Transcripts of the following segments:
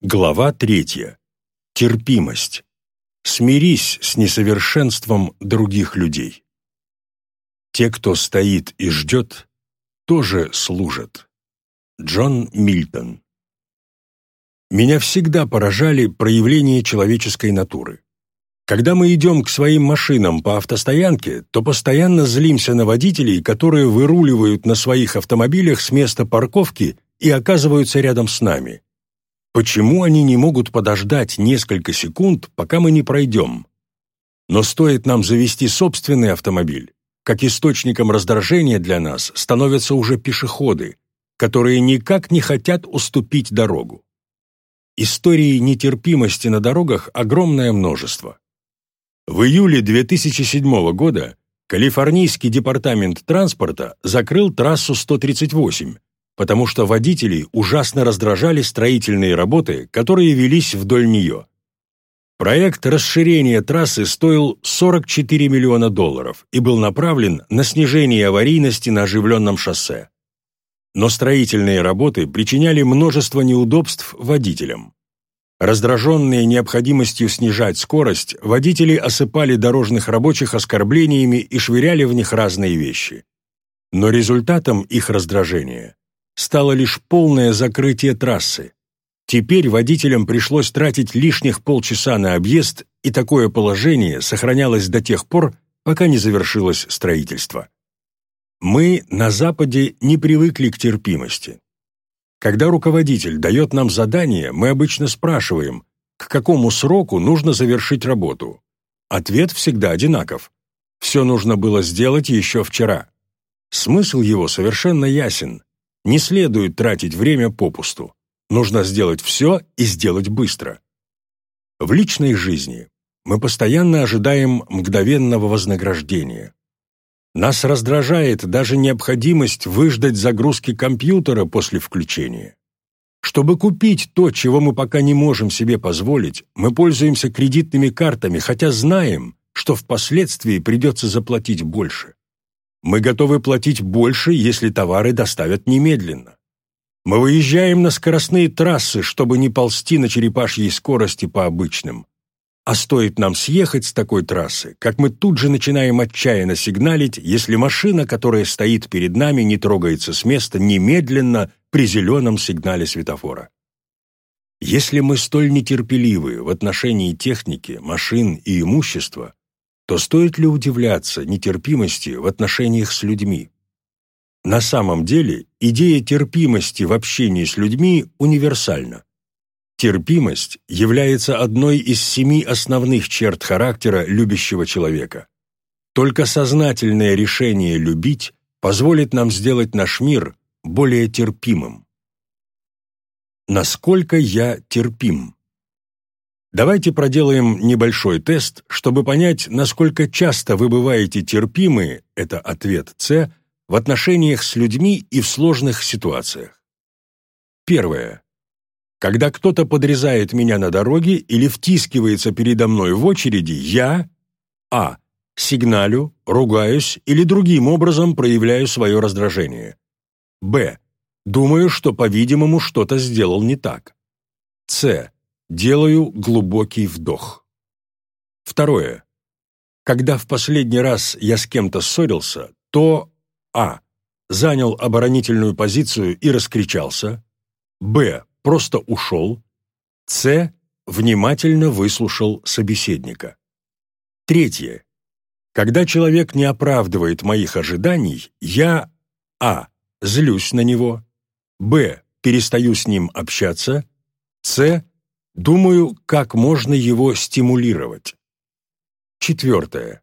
Глава третья. Терпимость. Смирись с несовершенством других людей. Те, кто стоит и ждет, тоже служат. Джон Мильтон. Меня всегда поражали проявления человеческой натуры. Когда мы идем к своим машинам по автостоянке, то постоянно злимся на водителей, которые выруливают на своих автомобилях с места парковки и оказываются рядом с нами – Почему они не могут подождать несколько секунд, пока мы не пройдем? Но стоит нам завести собственный автомобиль, как источником раздражения для нас становятся уже пешеходы, которые никак не хотят уступить дорогу. Истории нетерпимости на дорогах огромное множество. В июле 2007 года Калифорнийский департамент транспорта закрыл трассу 138, потому что водителей ужасно раздражали строительные работы, которые велись вдоль нее. Проект расширения трассы стоил 44 миллиона долларов и был направлен на снижение аварийности на оживленном шоссе. Но строительные работы причиняли множество неудобств водителям. Раздраженные необходимостью снижать скорость, водители осыпали дорожных рабочих оскорблениями и швыряли в них разные вещи. Но результатом их раздражения стало лишь полное закрытие трассы. Теперь водителям пришлось тратить лишних полчаса на объезд, и такое положение сохранялось до тех пор, пока не завершилось строительство. Мы на Западе не привыкли к терпимости. Когда руководитель дает нам задание, мы обычно спрашиваем, к какому сроку нужно завершить работу. Ответ всегда одинаков. Все нужно было сделать еще вчера. Смысл его совершенно ясен. Не следует тратить время попусту. Нужно сделать все и сделать быстро. В личной жизни мы постоянно ожидаем мгновенного вознаграждения. Нас раздражает даже необходимость выждать загрузки компьютера после включения. Чтобы купить то, чего мы пока не можем себе позволить, мы пользуемся кредитными картами, хотя знаем, что впоследствии придется заплатить больше. Мы готовы платить больше, если товары доставят немедленно. Мы выезжаем на скоростные трассы, чтобы не ползти на черепашьей скорости по обычным. А стоит нам съехать с такой трассы, как мы тут же начинаем отчаянно сигналить, если машина, которая стоит перед нами, не трогается с места немедленно при зеленом сигнале светофора. Если мы столь нетерпеливы в отношении техники, машин и имущества, то стоит ли удивляться нетерпимости в отношениях с людьми? На самом деле идея терпимости в общении с людьми универсальна. Терпимость является одной из семи основных черт характера любящего человека. Только сознательное решение любить позволит нам сделать наш мир более терпимым. Насколько я терпим? Давайте проделаем небольшой тест, чтобы понять, насколько часто вы бываете терпимы, это ответ С, в отношениях с людьми и в сложных ситуациях. Первое. Когда кто-то подрезает меня на дороге или втискивается передо мной в очереди, я А. Сигналю, ругаюсь или другим образом проявляю свое раздражение. Б. Думаю, что, по-видимому, что-то сделал не так. С Делаю глубокий вдох. Второе. Когда в последний раз я с кем-то ссорился, то А. Занял оборонительную позицию и раскричался. Б. Просто ушел. С. Внимательно выслушал собеседника. Третье. Когда человек не оправдывает моих ожиданий, я А. Злюсь на него. Б. Перестаю с ним общаться. С. Думаю, как можно его стимулировать. Четвертое.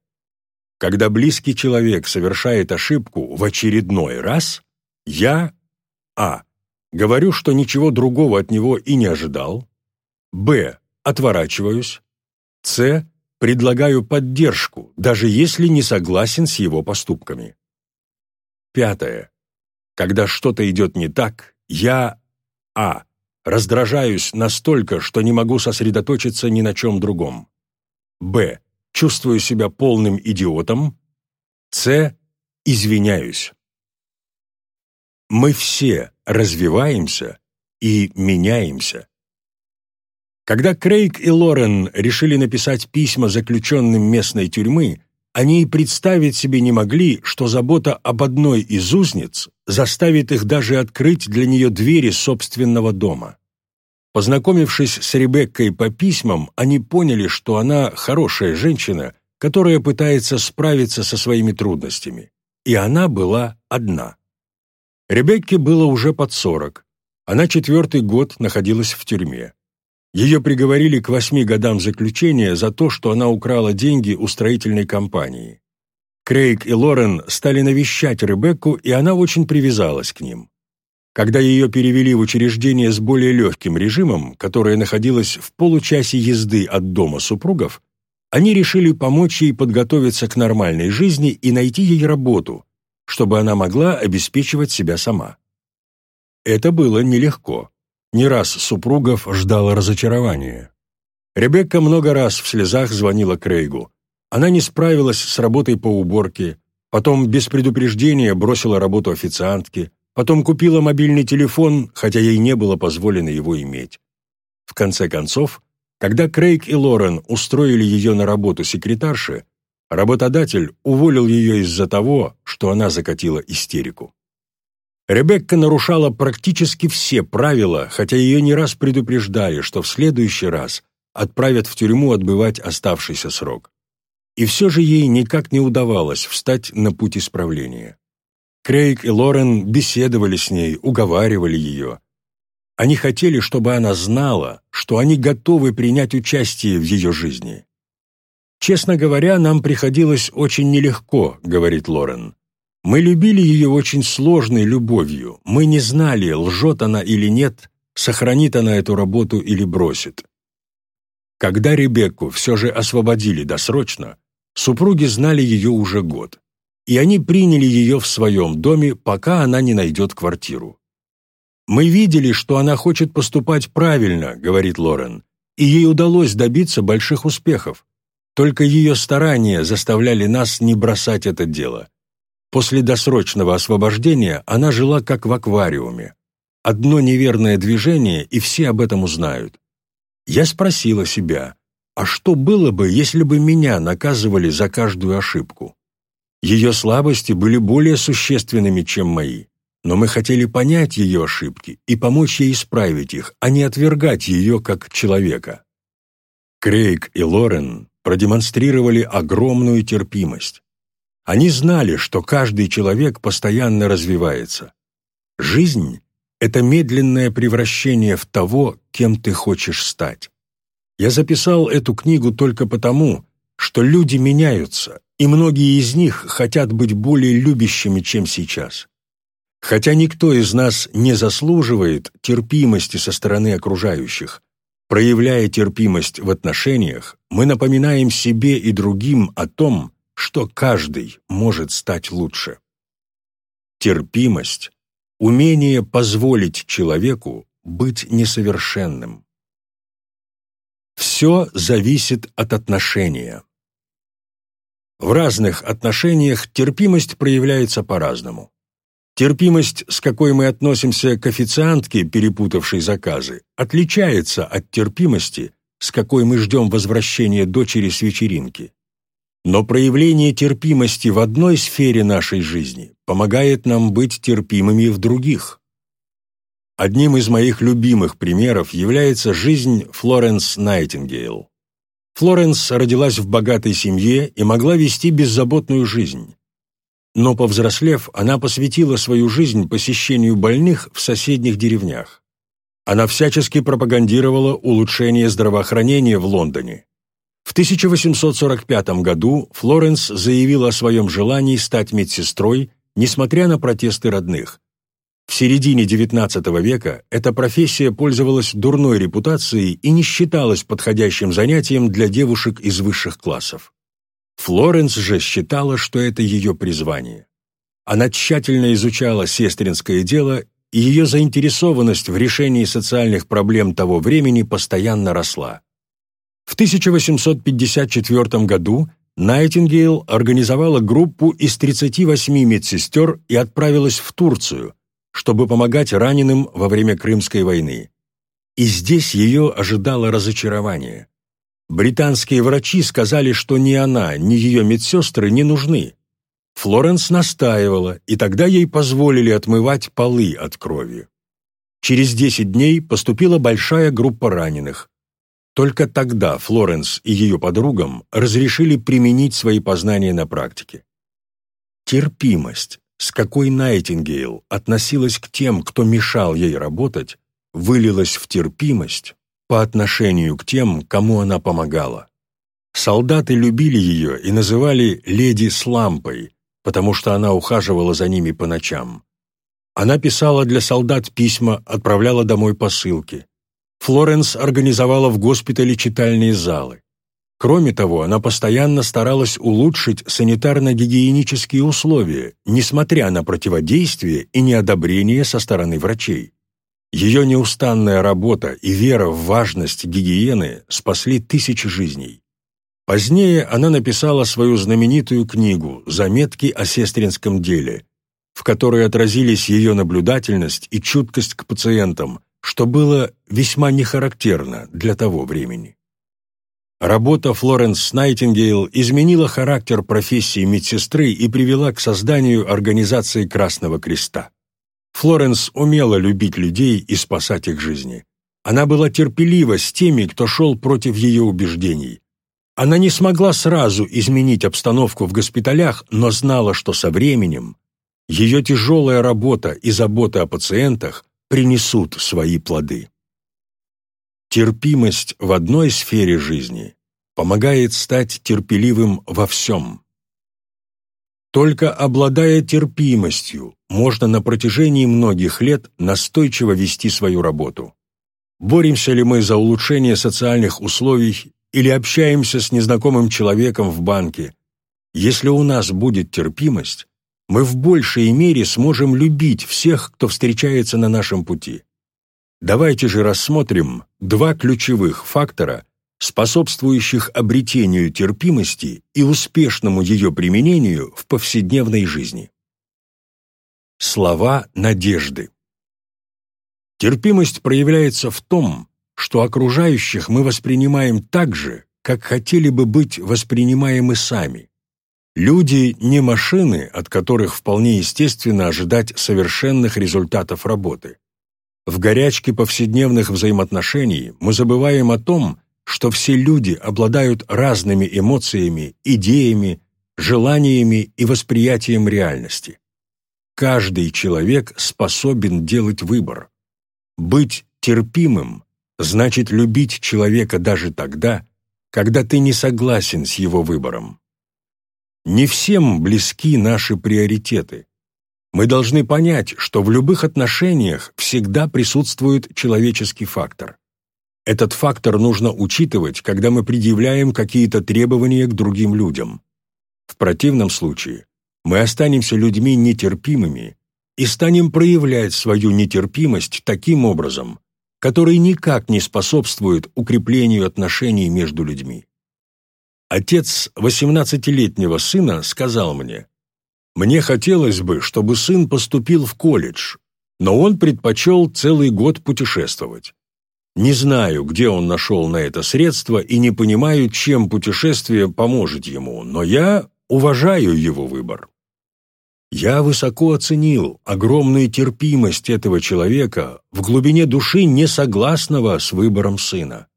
Когда близкий человек совершает ошибку в очередной раз, я А. Говорю, что ничего другого от него и не ожидал. Б. Отворачиваюсь. С. Предлагаю поддержку, даже если не согласен с его поступками. Пятое. Когда что-то идет не так, я А Раздражаюсь настолько, что не могу сосредоточиться ни на чем другом. Б. Чувствую себя полным идиотом. С. Извиняюсь. Мы все развиваемся и меняемся. Когда Крейг и Лорен решили написать письма заключенным местной тюрьмы, они и представить себе не могли, что забота об одной из узниц заставит их даже открыть для нее двери собственного дома. Познакомившись с Ребеккой по письмам, они поняли, что она хорошая женщина, которая пытается справиться со своими трудностями. И она была одна. Ребекке было уже под сорок. Она четвертый год находилась в тюрьме. Ее приговорили к восьми годам заключения за то, что она украла деньги у строительной компании. Крейг и Лорен стали навещать Ребекку, и она очень привязалась к ним. Когда ее перевели в учреждение с более легким режимом, которое находилось в получасе езды от дома супругов, они решили помочь ей подготовиться к нормальной жизни и найти ей работу, чтобы она могла обеспечивать себя сама. Это было нелегко. Не раз супругов ждало разочарование. Ребекка много раз в слезах звонила Крейгу. Она не справилась с работой по уборке, потом без предупреждения бросила работу официантки, потом купила мобильный телефон, хотя ей не было позволено его иметь. В конце концов, когда Крейг и Лорен устроили ее на работу секретарши, работодатель уволил ее из-за того, что она закатила истерику. Ребекка нарушала практически все правила, хотя ее не раз предупреждали, что в следующий раз отправят в тюрьму отбывать оставшийся срок. И все же ей никак не удавалось встать на путь исправления. Крейг и Лорен беседовали с ней, уговаривали ее. Они хотели, чтобы она знала, что они готовы принять участие в ее жизни. «Честно говоря, нам приходилось очень нелегко», — говорит Лорен. Мы любили ее очень сложной любовью. Мы не знали, лжет она или нет, сохранит она эту работу или бросит. Когда Ребекку все же освободили досрочно, супруги знали ее уже год, и они приняли ее в своем доме, пока она не найдет квартиру. «Мы видели, что она хочет поступать правильно», — говорит Лорен, «и ей удалось добиться больших успехов. Только ее старания заставляли нас не бросать это дело. После досрочного освобождения она жила как в аквариуме. Одно неверное движение, и все об этом узнают. Я спросила себя, а что было бы, если бы меня наказывали за каждую ошибку? Ее слабости были более существенными, чем мои, но мы хотели понять ее ошибки и помочь ей исправить их, а не отвергать ее как человека. Крейг и Лорен продемонстрировали огромную терпимость. Они знали, что каждый человек постоянно развивается. Жизнь — это медленное превращение в того, кем ты хочешь стать. Я записал эту книгу только потому, что люди меняются, и многие из них хотят быть более любящими, чем сейчас. Хотя никто из нас не заслуживает терпимости со стороны окружающих, проявляя терпимость в отношениях, мы напоминаем себе и другим о том, что каждый может стать лучше. Терпимость — умение позволить человеку быть несовершенным. Все зависит от отношения. В разных отношениях терпимость проявляется по-разному. Терпимость, с какой мы относимся к официантке, перепутавшей заказы, отличается от терпимости, с какой мы ждем возвращения дочери с вечеринки. Но проявление терпимости в одной сфере нашей жизни помогает нам быть терпимыми в других. Одним из моих любимых примеров является жизнь Флоренс Найтингейл. Флоренс родилась в богатой семье и могла вести беззаботную жизнь. Но, повзрослев, она посвятила свою жизнь посещению больных в соседних деревнях. Она всячески пропагандировала улучшение здравоохранения в Лондоне, в 1845 году Флоренс заявила о своем желании стать медсестрой, несмотря на протесты родных. В середине XIX века эта профессия пользовалась дурной репутацией и не считалась подходящим занятием для девушек из высших классов. Флоренс же считала, что это ее призвание. Она тщательно изучала сестринское дело, и ее заинтересованность в решении социальных проблем того времени постоянно росла. В 1854 году Найтингейл организовала группу из 38 медсестер и отправилась в Турцию, чтобы помогать раненым во время Крымской войны. И здесь ее ожидало разочарование. Британские врачи сказали, что ни она, ни ее медсестры не нужны. Флоренс настаивала, и тогда ей позволили отмывать полы от крови. Через 10 дней поступила большая группа раненых. Только тогда Флоренс и ее подругам разрешили применить свои познания на практике. Терпимость, с какой Найтингейл относилась к тем, кто мешал ей работать, вылилась в терпимость по отношению к тем, кому она помогала. Солдаты любили ее и называли «леди с лампой», потому что она ухаживала за ними по ночам. Она писала для солдат письма, отправляла домой посылки. Флоренс организовала в госпитале читальные залы. Кроме того, она постоянно старалась улучшить санитарно-гигиенические условия, несмотря на противодействие и неодобрение со стороны врачей. Ее неустанная работа и вера в важность гигиены спасли тысячи жизней. Позднее она написала свою знаменитую книгу «Заметки о сестринском деле», в которой отразились ее наблюдательность и чуткость к пациентам, что было весьма нехарактерно для того времени. Работа Флоренс Найтингейл изменила характер профессии медсестры и привела к созданию организации Красного Креста. Флоренс умела любить людей и спасать их жизни. Она была терпелива с теми, кто шел против ее убеждений. Она не смогла сразу изменить обстановку в госпиталях, но знала, что со временем ее тяжелая работа и забота о пациентах принесут свои плоды. Терпимость в одной сфере жизни помогает стать терпеливым во всем. Только обладая терпимостью, можно на протяжении многих лет настойчиво вести свою работу. Боремся ли мы за улучшение социальных условий или общаемся с незнакомым человеком в банке, если у нас будет терпимость, мы в большей мере сможем любить всех, кто встречается на нашем пути. Давайте же рассмотрим два ключевых фактора, способствующих обретению терпимости и успешному ее применению в повседневной жизни. Слова надежды. Терпимость проявляется в том, что окружающих мы воспринимаем так же, как хотели бы быть воспринимаемы сами. Люди не машины, от которых вполне естественно ожидать совершенных результатов работы. В горячке повседневных взаимоотношений мы забываем о том, что все люди обладают разными эмоциями, идеями, желаниями и восприятием реальности. Каждый человек способен делать выбор. Быть терпимым значит любить человека даже тогда, когда ты не согласен с его выбором. Не всем близки наши приоритеты. Мы должны понять, что в любых отношениях всегда присутствует человеческий фактор. Этот фактор нужно учитывать, когда мы предъявляем какие-то требования к другим людям. В противном случае мы останемся людьми нетерпимыми и станем проявлять свою нетерпимость таким образом, который никак не способствует укреплению отношений между людьми. Отец 18-летнего сына сказал мне, «Мне хотелось бы, чтобы сын поступил в колледж, но он предпочел целый год путешествовать. Не знаю, где он нашел на это средство и не понимаю, чем путешествие поможет ему, но я уважаю его выбор. Я высоко оценил огромную терпимость этого человека в глубине души не согласного с выбором сына.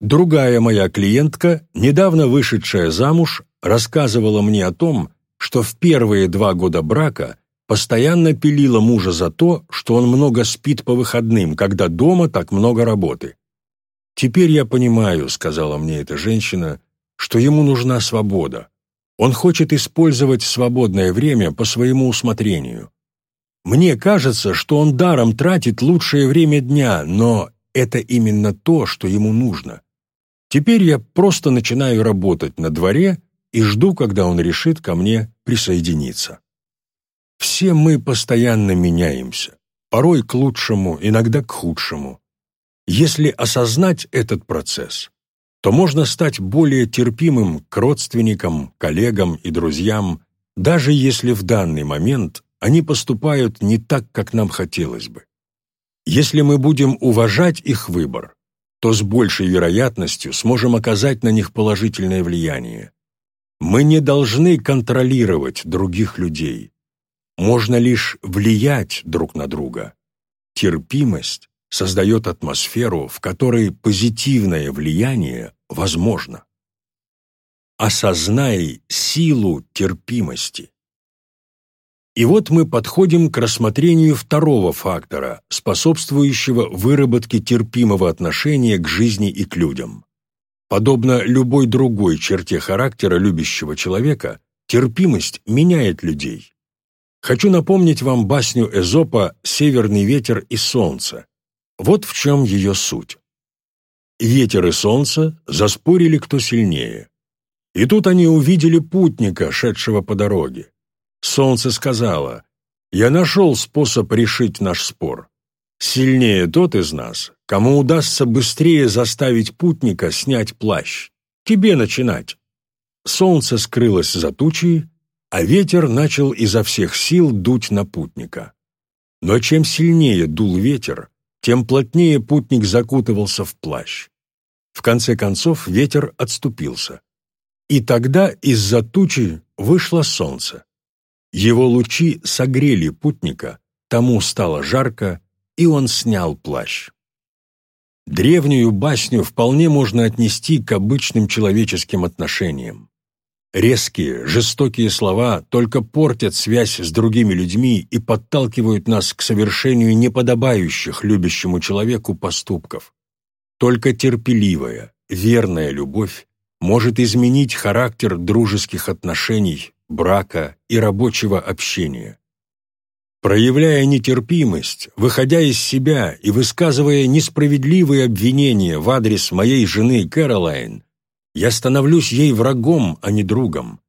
Другая моя клиентка, недавно вышедшая замуж, рассказывала мне о том, что в первые два года брака постоянно пилила мужа за то, что он много спит по выходным, когда дома так много работы. «Теперь я понимаю», — сказала мне эта женщина, — «что ему нужна свобода. Он хочет использовать свободное время по своему усмотрению. Мне кажется, что он даром тратит лучшее время дня, но это именно то, что ему нужно. Теперь я просто начинаю работать на дворе и жду, когда он решит ко мне присоединиться. Все мы постоянно меняемся, порой к лучшему, иногда к худшему. Если осознать этот процесс, то можно стать более терпимым к родственникам, коллегам и друзьям, даже если в данный момент они поступают не так, как нам хотелось бы. Если мы будем уважать их выбор, то с большей вероятностью сможем оказать на них положительное влияние. Мы не должны контролировать других людей. Можно лишь влиять друг на друга. Терпимость создает атмосферу, в которой позитивное влияние возможно. Осознай силу терпимости. И вот мы подходим к рассмотрению второго фактора, способствующего выработке терпимого отношения к жизни и к людям. Подобно любой другой черте характера любящего человека, терпимость меняет людей. Хочу напомнить вам басню Эзопа «Северный ветер и солнце». Вот в чем ее суть. Ветер и солнце заспорили, кто сильнее. И тут они увидели путника, шедшего по дороге. Солнце сказала, «Я нашел способ решить наш спор. Сильнее тот из нас, кому удастся быстрее заставить путника снять плащ. Тебе начинать. Солнце скрылось за тучей, а ветер начал изо всех сил дуть на путника. Но чем сильнее дул ветер, тем плотнее путник закутывался в плащ. В конце концов ветер отступился. И тогда из-за тучи вышло солнце. Его лучи согрели путника, тому стало жарко, и он снял плащ. Древнюю басню вполне можно отнести к обычным человеческим отношениям. Резкие, жестокие слова только портят связь с другими людьми и подталкивают нас к совершению неподобающих любящему человеку поступков. Только терпеливая, верная любовь может изменить характер дружеских отношений, брака и рабочего общения. Проявляя нетерпимость, выходя из себя и высказывая несправедливые обвинения в адрес моей жены Кэролайн, я становлюсь ей врагом, а не другом.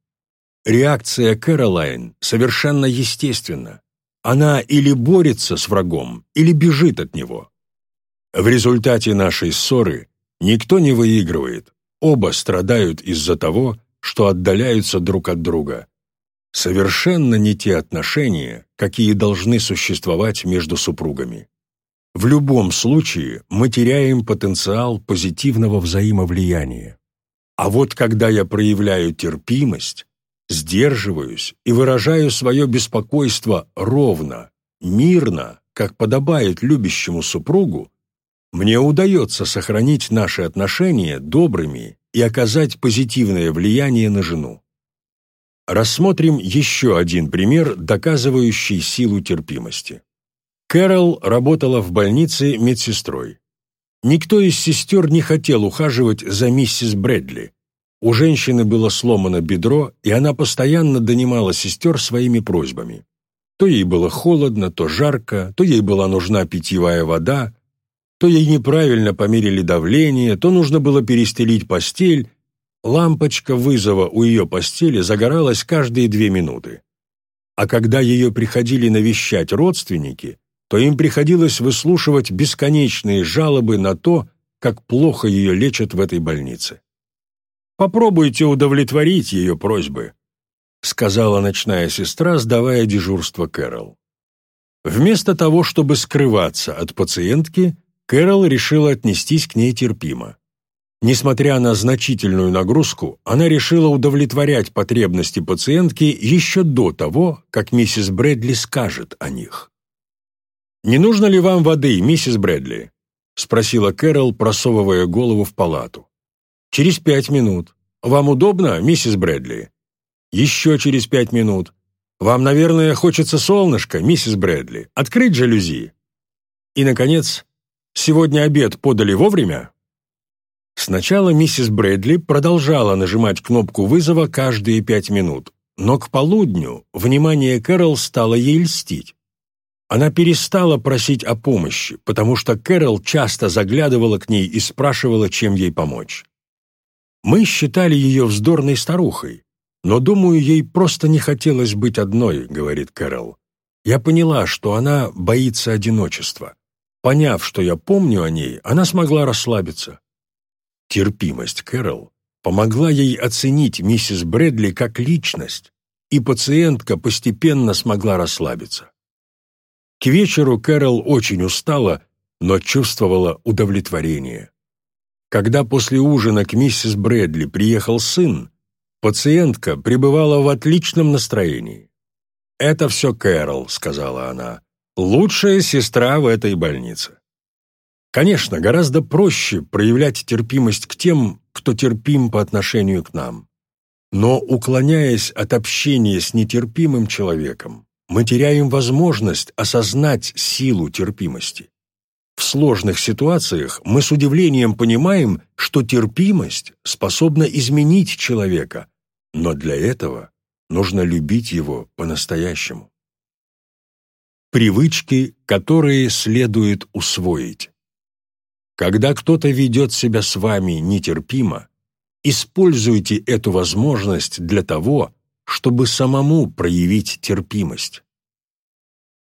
Реакция Кэролайн совершенно естественна. Она или борется с врагом, или бежит от него. В результате нашей ссоры никто не выигрывает, оба страдают из-за того, что отдаляются друг от друга совершенно не те отношения, какие должны существовать между супругами. В любом случае мы теряем потенциал позитивного взаимовлияния. А вот когда я проявляю терпимость, сдерживаюсь и выражаю свое беспокойство ровно, мирно, как подобает любящему супругу, мне удается сохранить наши отношения добрыми и оказать позитивное влияние на жену. Рассмотрим еще один пример, доказывающий силу терпимости. Кэрол работала в больнице медсестрой. Никто из сестер не хотел ухаживать за миссис Брэдли. У женщины было сломано бедро, и она постоянно донимала сестер своими просьбами. То ей было холодно, то жарко, то ей была нужна питьевая вода, то ей неправильно померили давление, то нужно было перестелить постель, Лампочка вызова у ее постели загоралась каждые две минуты. А когда ее приходили навещать родственники, то им приходилось выслушивать бесконечные жалобы на то, как плохо ее лечат в этой больнице. «Попробуйте удовлетворить ее просьбы», сказала ночная сестра, сдавая дежурство Кэрол. Вместо того, чтобы скрываться от пациентки, Кэрол решила отнестись к ней терпимо. Несмотря на значительную нагрузку, она решила удовлетворять потребности пациентки еще до того, как миссис Брэдли скажет о них. «Не нужно ли вам воды, миссис Брэдли?» — спросила Кэрол, просовывая голову в палату. «Через пять минут. Вам удобно, миссис Брэдли?» «Еще через пять минут. Вам, наверное, хочется солнышко, миссис Брэдли. Открыть жалюзи?» И, наконец, «Сегодня обед подали вовремя?» Сначала миссис Брэдли продолжала нажимать кнопку вызова каждые пять минут, но к полудню внимание Кэрол стало ей льстить. Она перестала просить о помощи, потому что Кэрол часто заглядывала к ней и спрашивала, чем ей помочь. Мы считали ее вздорной старухой, но, думаю, ей просто не хотелось быть одной, говорит Кэрол. Я поняла, что она боится одиночества. Поняв, что я помню о ней, она смогла расслабиться. Терпимость Кэрол помогла ей оценить миссис Брэдли как личность, и пациентка постепенно смогла расслабиться. К вечеру Кэрол очень устала но чувствовала удовлетворение. Когда после ужина к миссис Брэдли приехал сын, пациентка пребывала в отличном настроении. «Это все Кэрол», — сказала она, — «лучшая сестра в этой больнице». Конечно, гораздо проще проявлять терпимость к тем, кто терпим по отношению к нам. Но, уклоняясь от общения с нетерпимым человеком, мы теряем возможность осознать силу терпимости. В сложных ситуациях мы с удивлением понимаем, что терпимость способна изменить человека, но для этого нужно любить его по-настоящему. Привычки, которые следует усвоить. Когда кто-то ведет себя с вами нетерпимо, используйте эту возможность для того, чтобы самому проявить терпимость.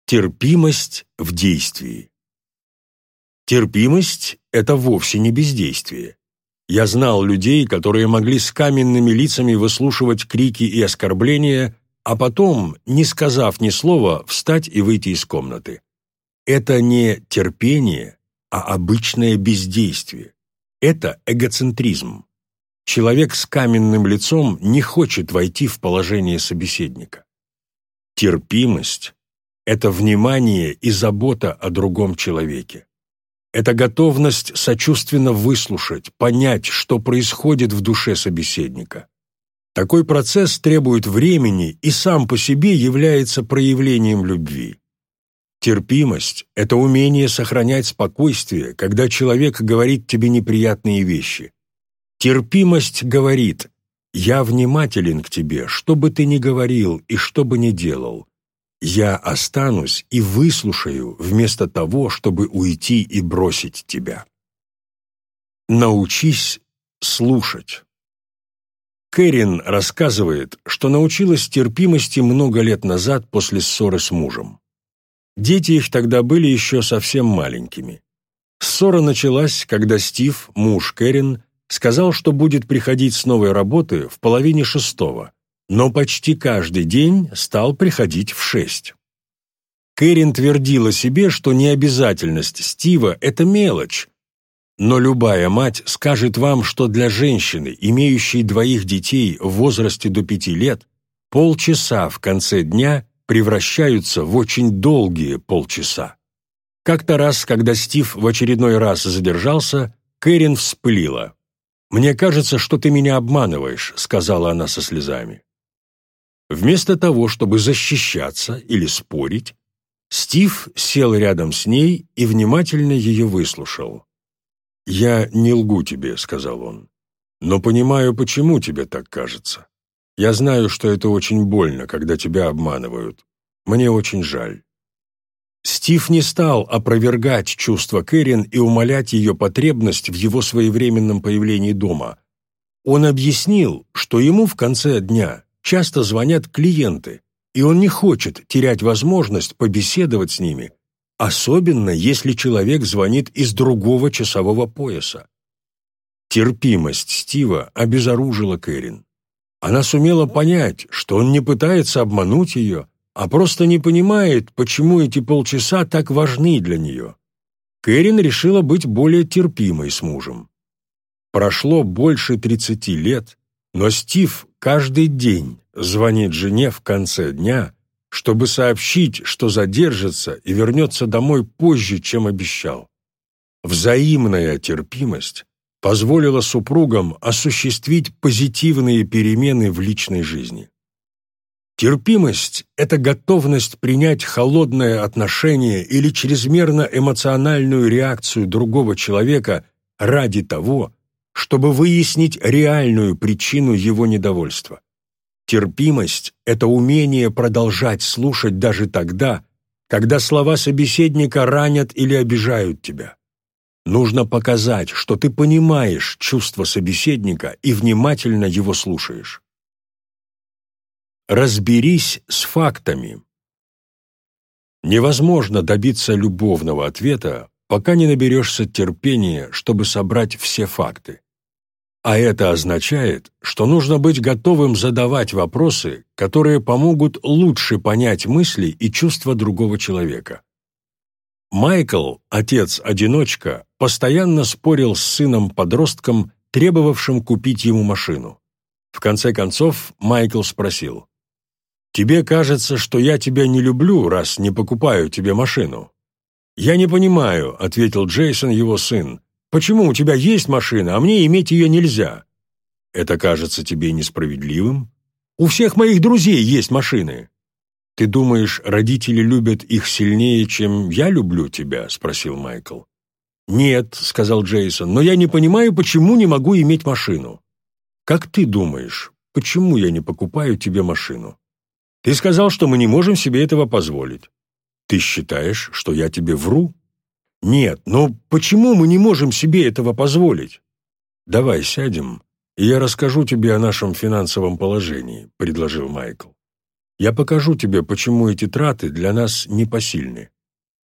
Терпимость в действии. Терпимость — это вовсе не бездействие. Я знал людей, которые могли с каменными лицами выслушивать крики и оскорбления, а потом, не сказав ни слова, встать и выйти из комнаты. Это не терпение, а обычное бездействие. Это эгоцентризм. Человек с каменным лицом не хочет войти в положение собеседника. Терпимость — это внимание и забота о другом человеке. Это готовность сочувственно выслушать, понять, что происходит в душе собеседника. Такой процесс требует времени и сам по себе является проявлением любви. Терпимость — это умение сохранять спокойствие, когда человек говорит тебе неприятные вещи. Терпимость говорит «Я внимателен к тебе, что бы ты ни говорил и что бы ни делал. Я останусь и выслушаю вместо того, чтобы уйти и бросить тебя». Научись слушать. Кэрин рассказывает, что научилась терпимости много лет назад после ссоры с мужем. Дети их тогда были еще совсем маленькими. Ссора началась, когда Стив, муж Кэрин, сказал, что будет приходить с новой работы в половине шестого, но почти каждый день стал приходить в шесть. Кэрин твердила себе, что необязательность Стива – это мелочь, но любая мать скажет вам, что для женщины, имеющей двоих детей в возрасте до пяти лет, полчаса в конце дня превращаются в очень долгие полчаса. Как-то раз, когда Стив в очередной раз задержался, Кэрин вспылила. «Мне кажется, что ты меня обманываешь», — сказала она со слезами. Вместо того, чтобы защищаться или спорить, Стив сел рядом с ней и внимательно ее выслушал. «Я не лгу тебе», — сказал он, — «но понимаю, почему тебе так кажется. Я знаю, что это очень больно, когда тебя обманывают. Мне очень жаль». Стив не стал опровергать чувства Кэрин и умолять ее потребность в его своевременном появлении дома. Он объяснил, что ему в конце дня часто звонят клиенты, и он не хочет терять возможность побеседовать с ними, особенно если человек звонит из другого часового пояса. Терпимость Стива обезоружила Кэрин. Она сумела понять, что он не пытается обмануть ее, а просто не понимает, почему эти полчаса так важны для нее. Кэрин решила быть более терпимой с мужем. Прошло больше 30 лет, но Стив каждый день звонит жене в конце дня, чтобы сообщить, что задержится и вернется домой позже, чем обещал. Взаимная терпимость позволила супругам осуществить позитивные перемены в личной жизни. Терпимость – это готовность принять холодное отношение или чрезмерно эмоциональную реакцию другого человека ради того, чтобы выяснить реальную причину его недовольства. Терпимость – это умение продолжать слушать даже тогда, когда слова собеседника ранят или обижают тебя. Нужно показать, что ты понимаешь чувства собеседника и внимательно его слушаешь. Разберись с фактами. Невозможно добиться любовного ответа, пока не наберешься терпения, чтобы собрать все факты. А это означает, что нужно быть готовым задавать вопросы, которые помогут лучше понять мысли и чувства другого человека. Майкл, отец-одиночка, постоянно спорил с сыном-подростком, требовавшим купить ему машину. В конце концов, Майкл спросил, «Тебе кажется, что я тебя не люблю, раз не покупаю тебе машину?» «Я не понимаю», — ответил Джейсон, его сын, «почему у тебя есть машина, а мне иметь ее нельзя?» «Это кажется тебе несправедливым?» «У всех моих друзей есть машины». «Ты думаешь, родители любят их сильнее, чем я люблю тебя?» — спросил Майкл. «Нет», — сказал Джейсон, «но я не понимаю, почему не могу иметь машину». «Как ты думаешь, почему я не покупаю тебе машину?» «Ты сказал, что мы не можем себе этого позволить». «Ты считаешь, что я тебе вру?» «Нет, но почему мы не можем себе этого позволить?» «Давай сядем, и я расскажу тебе о нашем финансовом положении», — предложил Майкл. «Я покажу тебе, почему эти траты для нас непосильны».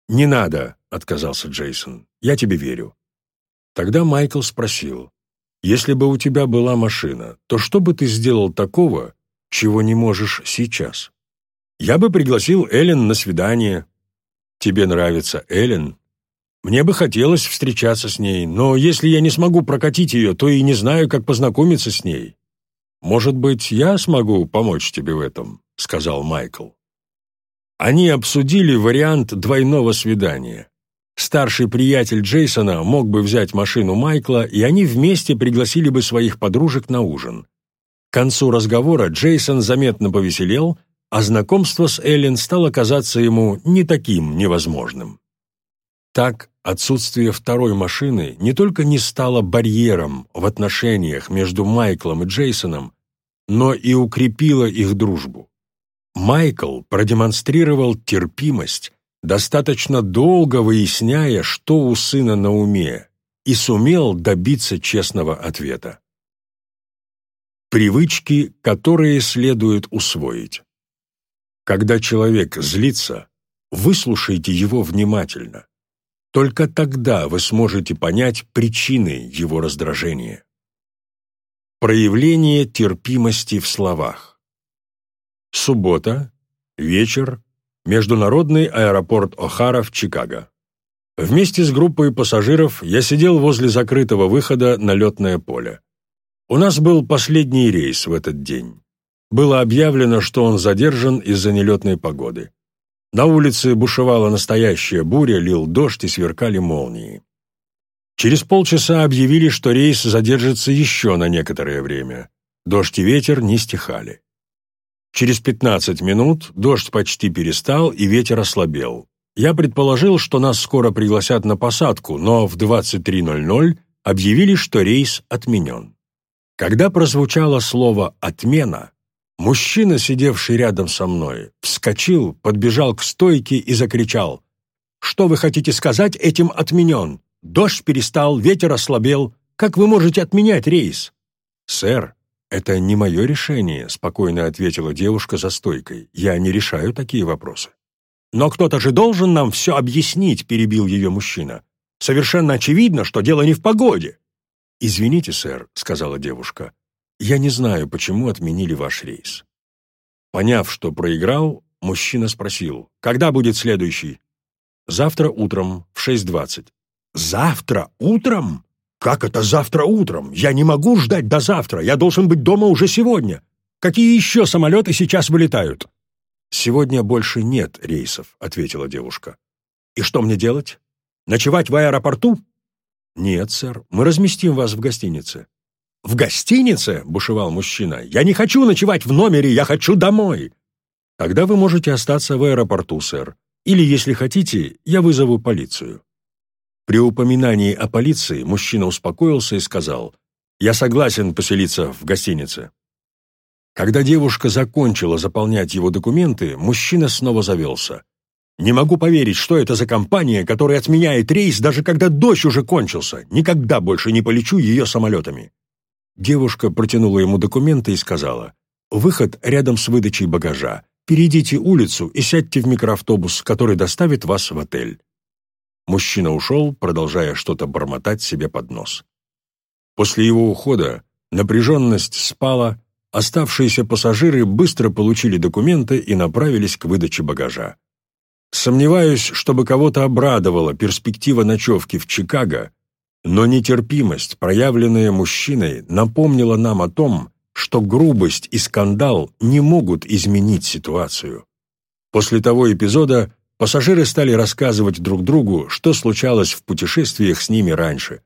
«Не надо», — отказался Джейсон. «Я тебе верю». Тогда Майкл спросил, «Если бы у тебя была машина, то что бы ты сделал такого, чего не можешь сейчас?» «Я бы пригласил Эллен на свидание». «Тебе нравится Эллен?» «Мне бы хотелось встречаться с ней, но если я не смогу прокатить ее, то и не знаю, как познакомиться с ней». «Может быть, я смогу помочь тебе в этом?» — сказал Майкл. Они обсудили вариант двойного свидания. Старший приятель Джейсона мог бы взять машину Майкла, и они вместе пригласили бы своих подружек на ужин. К концу разговора Джейсон заметно повеселел, а знакомство с Эллен стало казаться ему не таким невозможным. Так, отсутствие второй машины не только не стало барьером в отношениях между Майклом и Джейсоном, но и укрепило их дружбу. Майкл продемонстрировал терпимость, достаточно долго выясняя, что у сына на уме, и сумел добиться честного ответа. Привычки, которые следует усвоить. Когда человек злится, выслушайте его внимательно. Только тогда вы сможете понять причины его раздражения. Проявление терпимости в словах. Суббота, вечер, международный аэропорт О'Хара в Чикаго. Вместе с группой пассажиров я сидел возле закрытого выхода на летное поле. У нас был последний рейс в этот день. Было объявлено, что он задержан из-за нелетной погоды. На улице бушевала настоящая буря, лил дождь и сверкали молнии. Через полчаса объявили, что рейс задержится еще на некоторое время. Дождь и ветер не стихали. Через 15 минут дождь почти перестал и ветер ослабел. Я предположил, что нас скоро пригласят на посадку, но в 23.00 объявили, что рейс отменен. Когда прозвучало слово «отмена», мужчина, сидевший рядом со мной, вскочил, подбежал к стойке и закричал «Что вы хотите сказать этим отменен? Дождь перестал, ветер ослабел. Как вы можете отменять рейс?» «Сэр, «Это не мое решение», — спокойно ответила девушка за стойкой. «Я не решаю такие вопросы». «Но кто-то же должен нам все объяснить», — перебил ее мужчина. «Совершенно очевидно, что дело не в погоде». «Извините, сэр», — сказала девушка. «Я не знаю, почему отменили ваш рейс». Поняв, что проиграл, мужчина спросил, «Когда будет следующий?» «Завтра утром в 6.20». «Завтра утром?» «Как это завтра утром? Я не могу ждать до завтра. Я должен быть дома уже сегодня. Какие еще самолеты сейчас вылетают?» «Сегодня больше нет рейсов», — ответила девушка. «И что мне делать? Ночевать в аэропорту?» «Нет, сэр, мы разместим вас в гостинице». «В гостинице?» — бушевал мужчина. «Я не хочу ночевать в номере, я хочу домой!» «Тогда вы можете остаться в аэропорту, сэр. Или, если хотите, я вызову полицию». При упоминании о полиции мужчина успокоился и сказал, «Я согласен поселиться в гостинице». Когда девушка закончила заполнять его документы, мужчина снова завелся. «Не могу поверить, что это за компания, которая отменяет рейс, даже когда дождь уже кончился. Никогда больше не полечу ее самолетами». Девушка протянула ему документы и сказала, «Выход рядом с выдачей багажа. Перейдите улицу и сядьте в микроавтобус, который доставит вас в отель». Мужчина ушел, продолжая что-то бормотать себе под нос. После его ухода напряженность спала, оставшиеся пассажиры быстро получили документы и направились к выдаче багажа. Сомневаюсь, чтобы кого-то обрадовала перспектива ночевки в Чикаго, но нетерпимость, проявленная мужчиной, напомнила нам о том, что грубость и скандал не могут изменить ситуацию. После того эпизода пассажиры стали рассказывать друг другу, что случалось в путешествиях с ними раньше.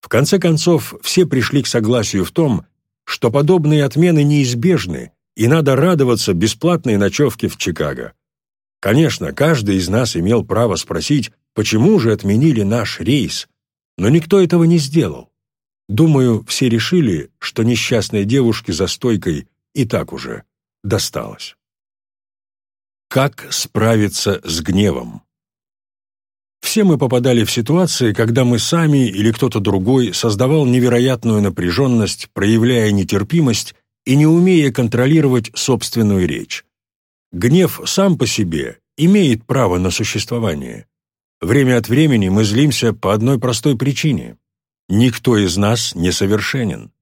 В конце концов, все пришли к согласию в том, что подобные отмены неизбежны, и надо радоваться бесплатной ночевке в Чикаго. Конечно, каждый из нас имел право спросить, почему же отменили наш рейс, но никто этого не сделал. Думаю, все решили, что несчастной девушке за стойкой и так уже досталось. Как справиться с гневом? Все мы попадали в ситуации, когда мы сами или кто-то другой создавал невероятную напряженность, проявляя нетерпимость и не умея контролировать собственную речь. Гнев сам по себе имеет право на существование. Время от времени мы злимся по одной простой причине. Никто из нас не совершенен.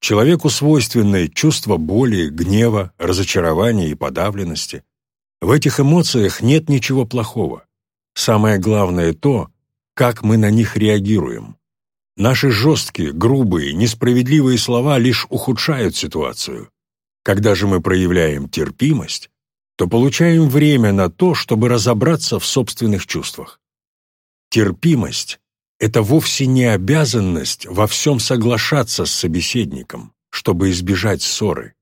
Человеку свойственны чувства боли, гнева, разочарования и подавленности. В этих эмоциях нет ничего плохого. Самое главное то, как мы на них реагируем. Наши жесткие, грубые, несправедливые слова лишь ухудшают ситуацию. Когда же мы проявляем терпимость, то получаем время на то, чтобы разобраться в собственных чувствах. Терпимость — это вовсе не обязанность во всем соглашаться с собеседником, чтобы избежать ссоры.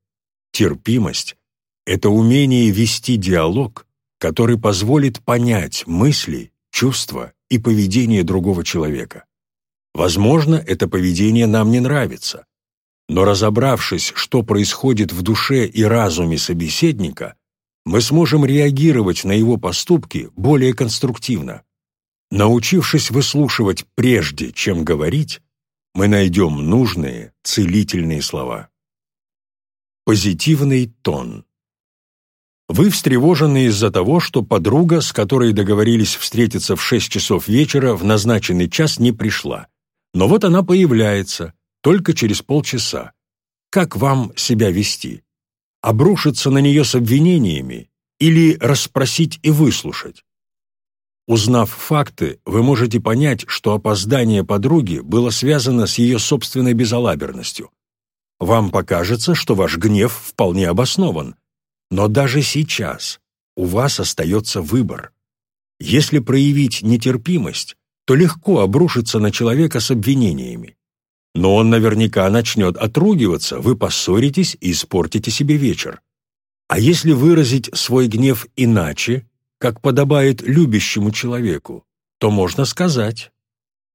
Терпимость — это умение вести диалог, который позволит понять мысли, чувства и поведение другого человека. Возможно, это поведение нам не нравится, но разобравшись, что происходит в душе и разуме собеседника, мы сможем реагировать на его поступки более конструктивно. Научившись выслушивать прежде, чем говорить, мы найдем нужные, целительные слова. Позитивный тон. Вы встревожены из-за того, что подруга, с которой договорились встретиться в 6 часов вечера, в назначенный час не пришла. Но вот она появляется, только через полчаса. Как вам себя вести? обрушиться на нее с обвинениями или расспросить и выслушать. Узнав факты, вы можете понять, что опоздание подруги было связано с ее собственной безалаберностью. Вам покажется, что ваш гнев вполне обоснован, но даже сейчас у вас остается выбор. Если проявить нетерпимость, то легко обрушиться на человека с обвинениями. Но он наверняка начнет отругиваться, вы поссоритесь и испортите себе вечер. А если выразить свой гнев иначе, как подобает любящему человеку, то можно сказать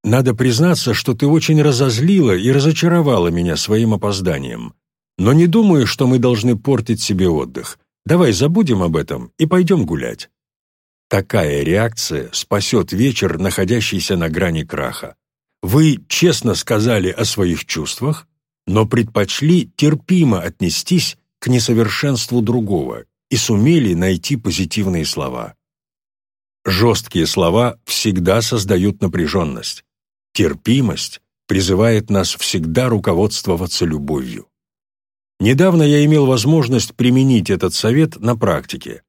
«Надо признаться, что ты очень разозлила и разочаровала меня своим опозданием. Но не думаю, что мы должны портить себе отдых. Давай забудем об этом и пойдем гулять». Такая реакция спасет вечер, находящийся на грани краха. Вы честно сказали о своих чувствах, но предпочли терпимо отнестись к несовершенству другого и сумели найти позитивные слова. Жесткие слова всегда создают напряженность. Терпимость призывает нас всегда руководствоваться любовью. Недавно я имел возможность применить этот совет на практике.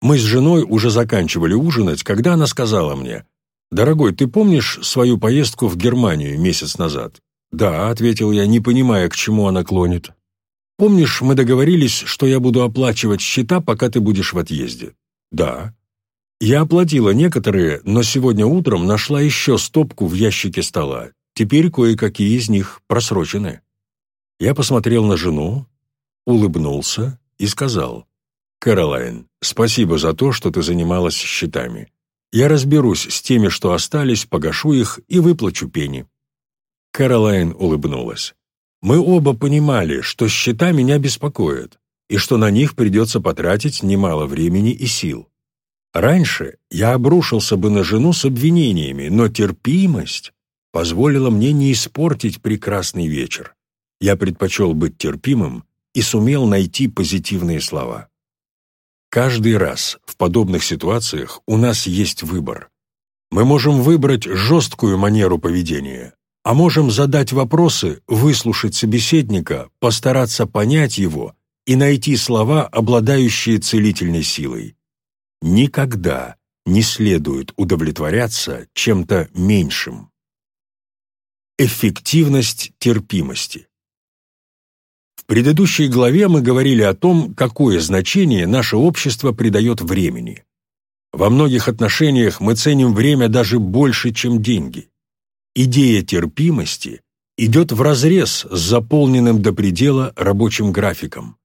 Мы с женой уже заканчивали ужинать, когда она сказала мне, «Дорогой, ты помнишь свою поездку в Германию месяц назад?» «Да», — ответил я, не понимая, к чему она клонит. «Помнишь, мы договорились, что я буду оплачивать счета, пока ты будешь в отъезде?» «Да». Я оплатила некоторые, но сегодня утром нашла еще стопку в ящике стола. Теперь кое-какие из них просрочены. Я посмотрел на жену, улыбнулся и сказал, «Кэролайн, спасибо за то, что ты занималась счетами. Я разберусь с теми, что остались, погашу их и выплачу пени». Кэролайн улыбнулась. «Мы оба понимали, что счета меня беспокоят, и что на них придется потратить немало времени и сил. Раньше я обрушился бы на жену с обвинениями, но терпимость позволила мне не испортить прекрасный вечер. Я предпочел быть терпимым и сумел найти позитивные слова. Каждый раз в подобных ситуациях у нас есть выбор. Мы можем выбрать жесткую манеру поведения, а можем задать вопросы, выслушать собеседника, постараться понять его и найти слова, обладающие целительной силой. Никогда не следует удовлетворяться чем-то меньшим. Эффективность терпимости. В предыдущей главе мы говорили о том, какое значение наше общество придает времени. Во многих отношениях мы ценим время даже больше, чем деньги. Идея терпимости идет вразрез с заполненным до предела рабочим графиком.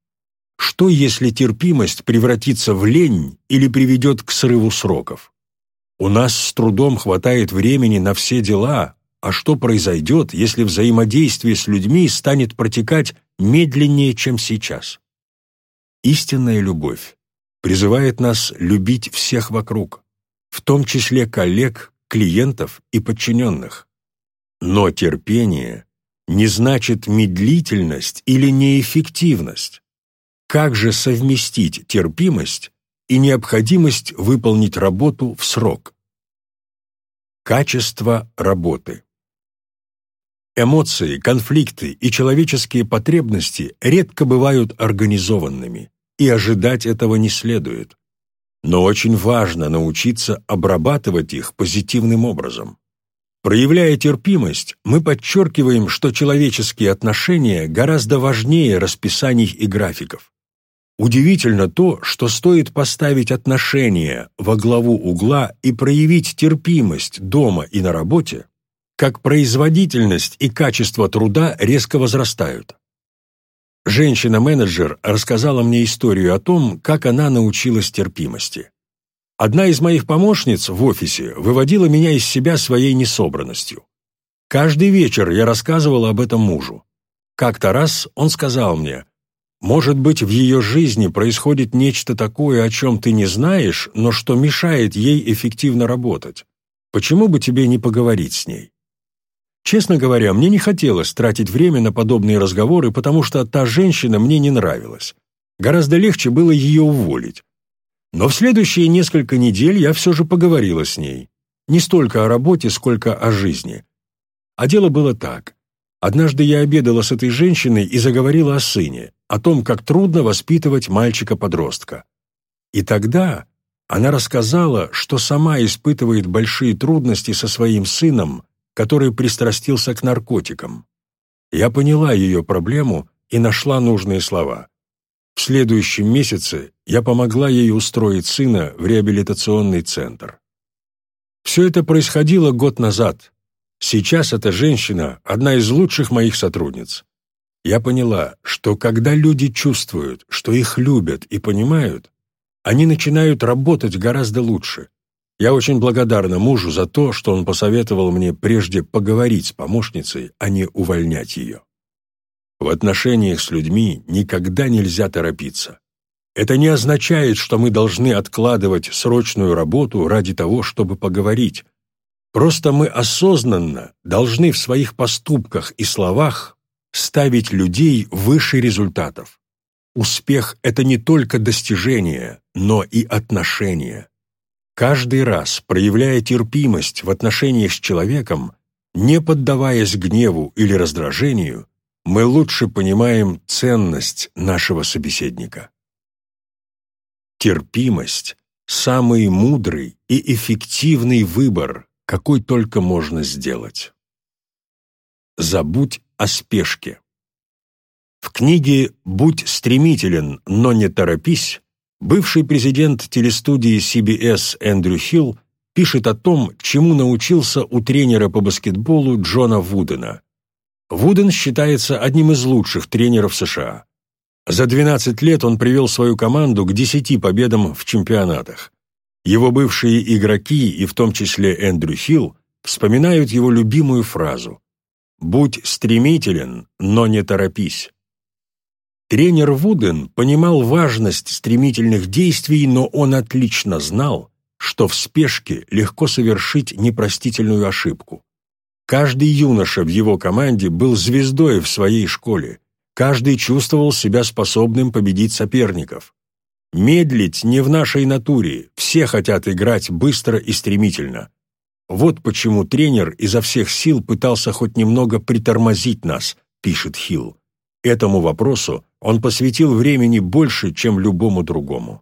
Что, если терпимость превратится в лень или приведет к срыву сроков? У нас с трудом хватает времени на все дела, а что произойдет, если взаимодействие с людьми станет протекать медленнее, чем сейчас? Истинная любовь призывает нас любить всех вокруг, в том числе коллег, клиентов и подчиненных. Но терпение не значит медлительность или неэффективность. Как же совместить терпимость и необходимость выполнить работу в срок? Качество работы Эмоции, конфликты и человеческие потребности редко бывают организованными, и ожидать этого не следует. Но очень важно научиться обрабатывать их позитивным образом. Проявляя терпимость, мы подчеркиваем, что человеческие отношения гораздо важнее расписаний и графиков. Удивительно то, что стоит поставить отношения во главу угла и проявить терпимость дома и на работе, как производительность и качество труда резко возрастают. Женщина-менеджер рассказала мне историю о том, как она научилась терпимости. Одна из моих помощниц в офисе выводила меня из себя своей несобранностью. Каждый вечер я рассказывала об этом мужу. Как-то раз он сказал мне, «Может быть, в ее жизни происходит нечто такое, о чем ты не знаешь, но что мешает ей эффективно работать. Почему бы тебе не поговорить с ней?» Честно говоря, мне не хотелось тратить время на подобные разговоры, потому что та женщина мне не нравилась. Гораздо легче было ее уволить. Но в следующие несколько недель я все же поговорила с ней. Не столько о работе, сколько о жизни. А дело было так. Однажды я обедала с этой женщиной и заговорила о сыне, о том, как трудно воспитывать мальчика-подростка. И тогда она рассказала, что сама испытывает большие трудности со своим сыном, который пристрастился к наркотикам. Я поняла ее проблему и нашла нужные слова. В следующем месяце я помогла ей устроить сына в реабилитационный центр. Все это происходило год назад. Сейчас эта женщина – одна из лучших моих сотрудниц. Я поняла, что когда люди чувствуют, что их любят и понимают, они начинают работать гораздо лучше. Я очень благодарна мужу за то, что он посоветовал мне прежде поговорить с помощницей, а не увольнять ее. В отношениях с людьми никогда нельзя торопиться. Это не означает, что мы должны откладывать срочную работу ради того, чтобы поговорить. Просто мы осознанно должны в своих поступках и словах ставить людей выше результатов. Успех — это не только достижение, но и отношения. Каждый раз, проявляя терпимость в отношениях с человеком, не поддаваясь гневу или раздражению, мы лучше понимаем ценность нашего собеседника. Терпимость – самый мудрый и эффективный выбор, какой только можно сделать. Забудь о спешке. В книге «Будь стремителен, но не торопись» Бывший президент телестудии CBS Эндрю Хилл пишет о том, чему научился у тренера по баскетболу Джона Вудена. Вуден считается одним из лучших тренеров США. За 12 лет он привел свою команду к 10 победам в чемпионатах. Его бывшие игроки, и в том числе Эндрю Хилл, вспоминают его любимую фразу «Будь стремителен, но не торопись». Тренер Вуден понимал важность стремительных действий, но он отлично знал, что в спешке легко совершить непростительную ошибку. Каждый юноша в его команде был звездой в своей школе, каждый чувствовал себя способным победить соперников. Медлить не в нашей натуре, все хотят играть быстро и стремительно. Вот почему тренер изо всех сил пытался хоть немного притормозить нас, пишет Хилл. Этому вопросу он посвятил времени больше, чем любому другому.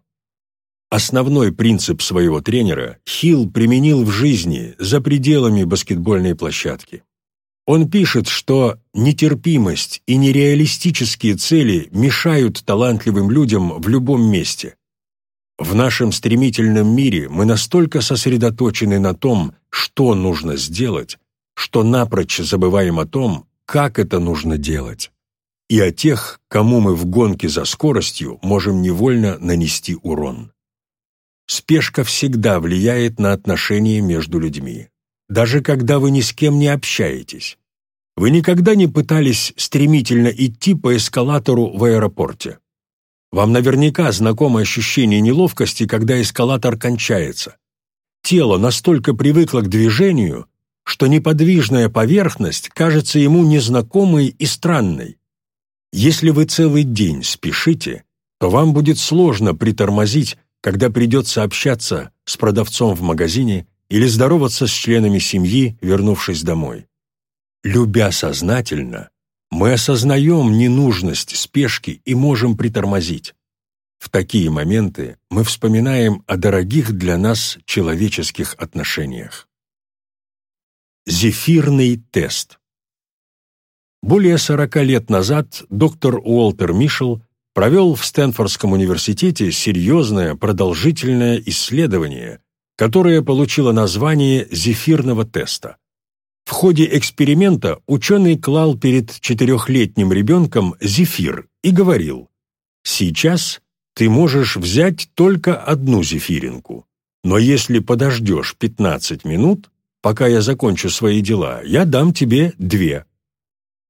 Основной принцип своего тренера Хилл применил в жизни за пределами баскетбольной площадки. Он пишет, что нетерпимость и нереалистические цели мешают талантливым людям в любом месте. В нашем стремительном мире мы настолько сосредоточены на том, что нужно сделать, что напрочь забываем о том, как это нужно делать, и о тех, кому мы в гонке за скоростью можем невольно нанести урон. Спешка всегда влияет на отношения между людьми даже когда вы ни с кем не общаетесь. Вы никогда не пытались стремительно идти по эскалатору в аэропорте. Вам наверняка знакомо ощущение неловкости, когда эскалатор кончается. Тело настолько привыкло к движению, что неподвижная поверхность кажется ему незнакомой и странной. Если вы целый день спешите, то вам будет сложно притормозить, когда придется общаться с продавцом в магазине или здороваться с членами семьи, вернувшись домой. Любя сознательно, мы осознаем ненужность спешки и можем притормозить. В такие моменты мы вспоминаем о дорогих для нас человеческих отношениях. Зефирный тест Более 40 лет назад доктор Уолтер Мишел провел в Стэнфордском университете серьезное продолжительное исследование, которое получило название зефирного теста. В ходе эксперимента ученый клал перед четырехлетним ребенком зефир и говорил, «Сейчас ты можешь взять только одну зефиринку, но если подождешь 15 минут, пока я закончу свои дела, я дам тебе две».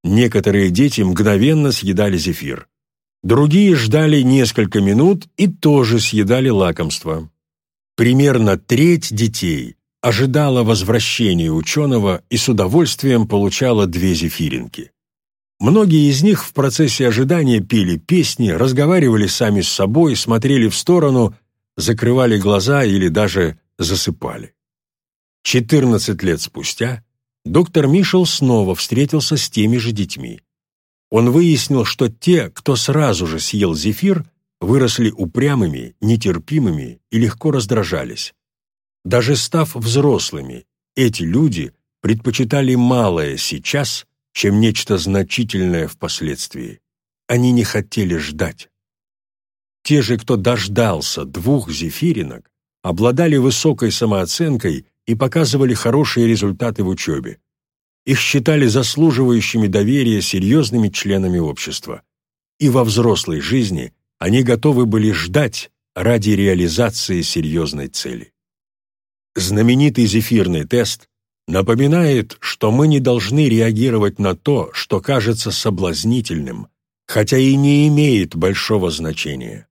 Некоторые дети мгновенно съедали зефир. Другие ждали несколько минут и тоже съедали лакомство. Примерно треть детей ожидала возвращения ученого и с удовольствием получала две зефиринки. Многие из них в процессе ожидания пели песни, разговаривали сами с собой, смотрели в сторону, закрывали глаза или даже засыпали. 14 лет спустя доктор Мишел снова встретился с теми же детьми. Он выяснил, что те, кто сразу же съел зефир, выросли упрямыми, нетерпимыми и легко раздражались. Даже став взрослыми, эти люди предпочитали малое сейчас, чем нечто значительное впоследствии. Они не хотели ждать. Те же, кто дождался двух зефиринок, обладали высокой самооценкой и показывали хорошие результаты в учебе. Их считали заслуживающими доверия серьезными членами общества. И во взрослой жизни они готовы были ждать ради реализации серьезной цели. Знаменитый зефирный тест напоминает, что мы не должны реагировать на то, что кажется соблазнительным, хотя и не имеет большого значения.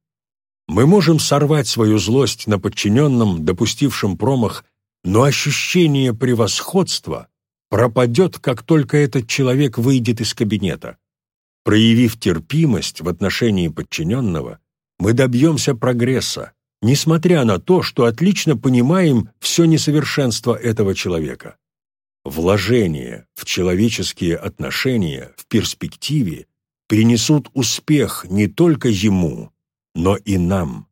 Мы можем сорвать свою злость на подчиненном, допустившем промах, но ощущение превосходства пропадет, как только этот человек выйдет из кабинета. Проявив терпимость в отношении подчиненного, мы добьемся прогресса, несмотря на то, что отлично понимаем все несовершенство этого человека. Вложения в человеческие отношения в перспективе принесут успех не только ему, но и нам.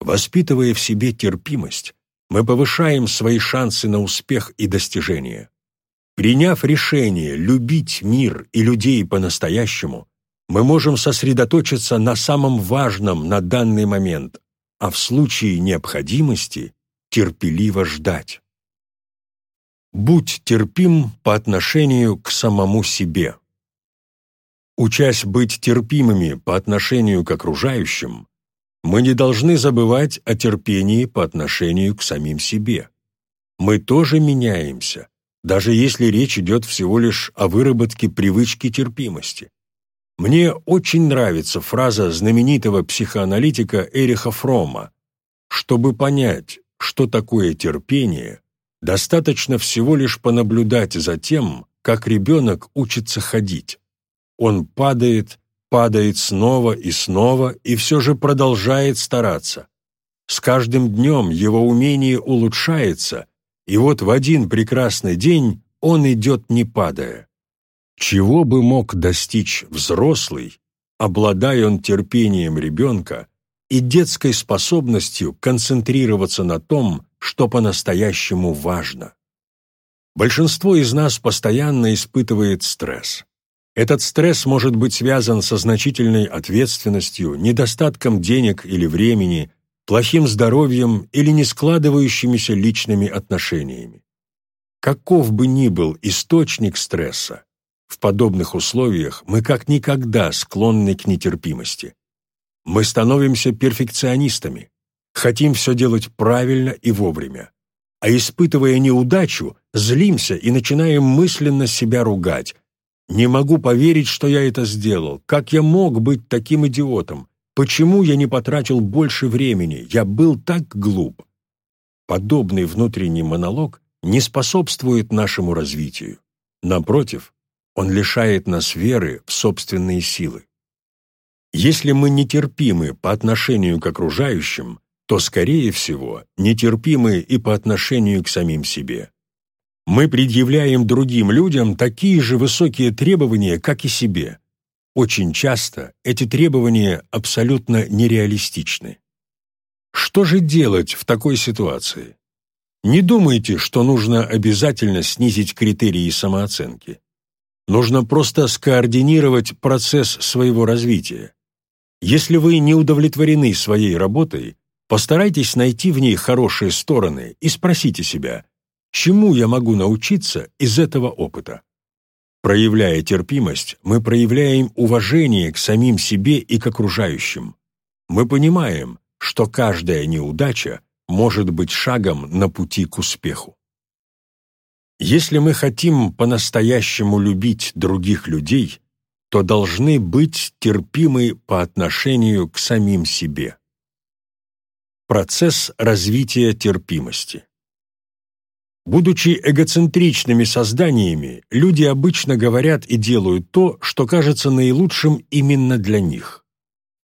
Воспитывая в себе терпимость, мы повышаем свои шансы на успех и достижения. Приняв решение любить мир и людей по-настоящему, мы можем сосредоточиться на самом важном на данный момент, а в случае необходимости терпеливо ждать. Будь терпим по отношению к самому себе. Учась быть терпимыми по отношению к окружающим, мы не должны забывать о терпении по отношению к самим себе. Мы тоже меняемся, даже если речь идет всего лишь о выработке привычки терпимости. Мне очень нравится фраза знаменитого психоаналитика Эриха Фрома. Чтобы понять, что такое терпение, достаточно всего лишь понаблюдать за тем, как ребенок учится ходить. Он падает, падает снова и снова и все же продолжает стараться. С каждым днем его умение улучшается – и вот в один прекрасный день он идет не падая. Чего бы мог достичь взрослый, обладая он терпением ребенка и детской способностью концентрироваться на том, что по-настоящему важно. Большинство из нас постоянно испытывает стресс. Этот стресс может быть связан со значительной ответственностью, недостатком денег или времени, плохим здоровьем или не складывающимися личными отношениями. Каков бы ни был источник стресса, в подобных условиях мы как никогда склонны к нетерпимости. Мы становимся перфекционистами, хотим все делать правильно и вовремя, а испытывая неудачу, злимся и начинаем мысленно себя ругать. «Не могу поверить, что я это сделал. Как я мог быть таким идиотом? Почему я не потратил больше времени? Я был так глуп». Подобный внутренний монолог не способствует нашему развитию. Напротив, он лишает нас веры в собственные силы. Если мы нетерпимы по отношению к окружающим, то, скорее всего, нетерпимы и по отношению к самим себе. Мы предъявляем другим людям такие же высокие требования, как и себе. Очень часто эти требования абсолютно нереалистичны. Что же делать в такой ситуации? Не думайте, что нужно обязательно снизить критерии самооценки. Нужно просто скоординировать процесс своего развития. Если вы не удовлетворены своей работой, постарайтесь найти в ней хорошие стороны и спросите себя, чему я могу научиться из этого опыта. Проявляя терпимость, мы проявляем уважение к самим себе и к окружающим. Мы понимаем, что каждая неудача может быть шагом на пути к успеху. Если мы хотим по-настоящему любить других людей, то должны быть терпимы по отношению к самим себе. Процесс развития терпимости. Будучи эгоцентричными созданиями, люди обычно говорят и делают то, что кажется наилучшим именно для них.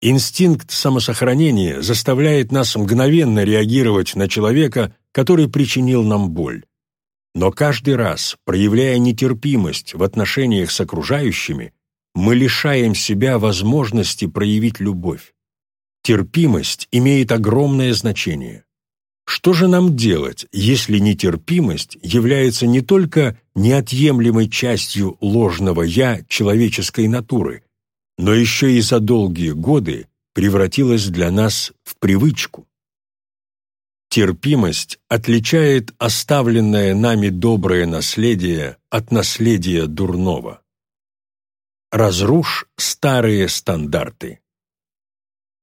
Инстинкт самосохранения заставляет нас мгновенно реагировать на человека, который причинил нам боль. Но каждый раз, проявляя нетерпимость в отношениях с окружающими, мы лишаем себя возможности проявить любовь. Терпимость имеет огромное значение. Что же нам делать, если нетерпимость является не только неотъемлемой частью ложного «я» человеческой натуры, но еще и за долгие годы превратилась для нас в привычку? Терпимость отличает оставленное нами доброе наследие от наследия дурного. Разрушь старые стандарты.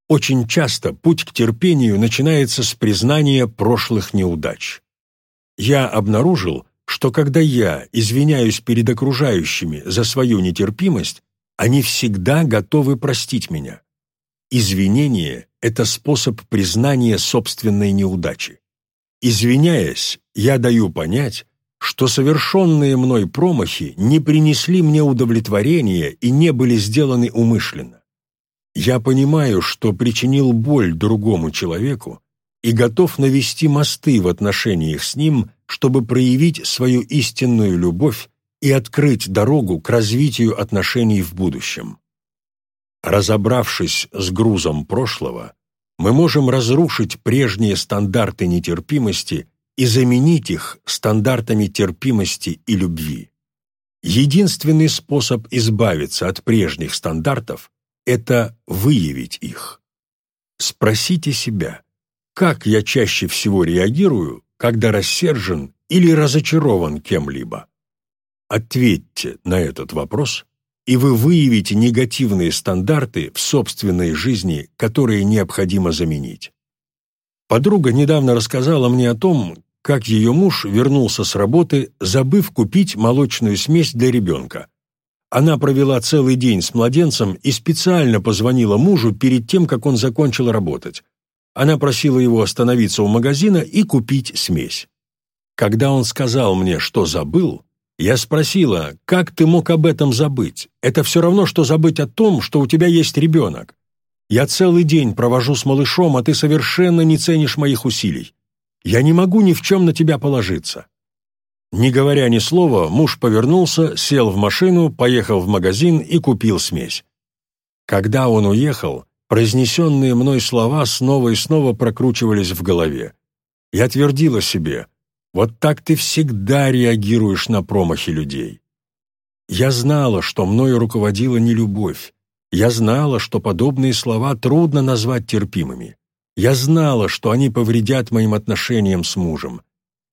Очень часто путь к терпению начинается с признания прошлых неудач. Я обнаружил, что когда я извиняюсь перед окружающими за свою нетерпимость, они всегда готовы простить меня. Извинение — это способ признания собственной неудачи. Извиняясь, я даю понять, что совершенные мной промахи не принесли мне удовлетворения и не были сделаны умышленно. Я понимаю, что причинил боль другому человеку и готов навести мосты в отношениях с ним, чтобы проявить свою истинную любовь и открыть дорогу к развитию отношений в будущем. Разобравшись с грузом прошлого, мы можем разрушить прежние стандарты нетерпимости и заменить их стандартами терпимости и любви. Единственный способ избавиться от прежних стандартов – это выявить их. Спросите себя, как я чаще всего реагирую, когда рассержен или разочарован кем-либо? Ответьте на этот вопрос и вы выявите негативные стандарты в собственной жизни, которые необходимо заменить. Подруга недавно рассказала мне о том, как ее муж вернулся с работы, забыв купить молочную смесь для ребенка. Она провела целый день с младенцем и специально позвонила мужу перед тем, как он закончил работать. Она просила его остановиться у магазина и купить смесь. Когда он сказал мне, что забыл, я спросила, как ты мог об этом забыть? Это все равно, что забыть о том, что у тебя есть ребенок. Я целый день провожу с малышом, а ты совершенно не ценишь моих усилий. Я не могу ни в чем на тебя положиться». Не говоря ни слова, муж повернулся, сел в машину, поехал в магазин и купил смесь. Когда он уехал, произнесенные мной слова снова и снова прокручивались в голове. Я твердила себе, вот так ты всегда реагируешь на промахи людей. Я знала, что мною руководила не любовь. Я знала, что подобные слова трудно назвать терпимыми. Я знала, что они повредят моим отношениям с мужем.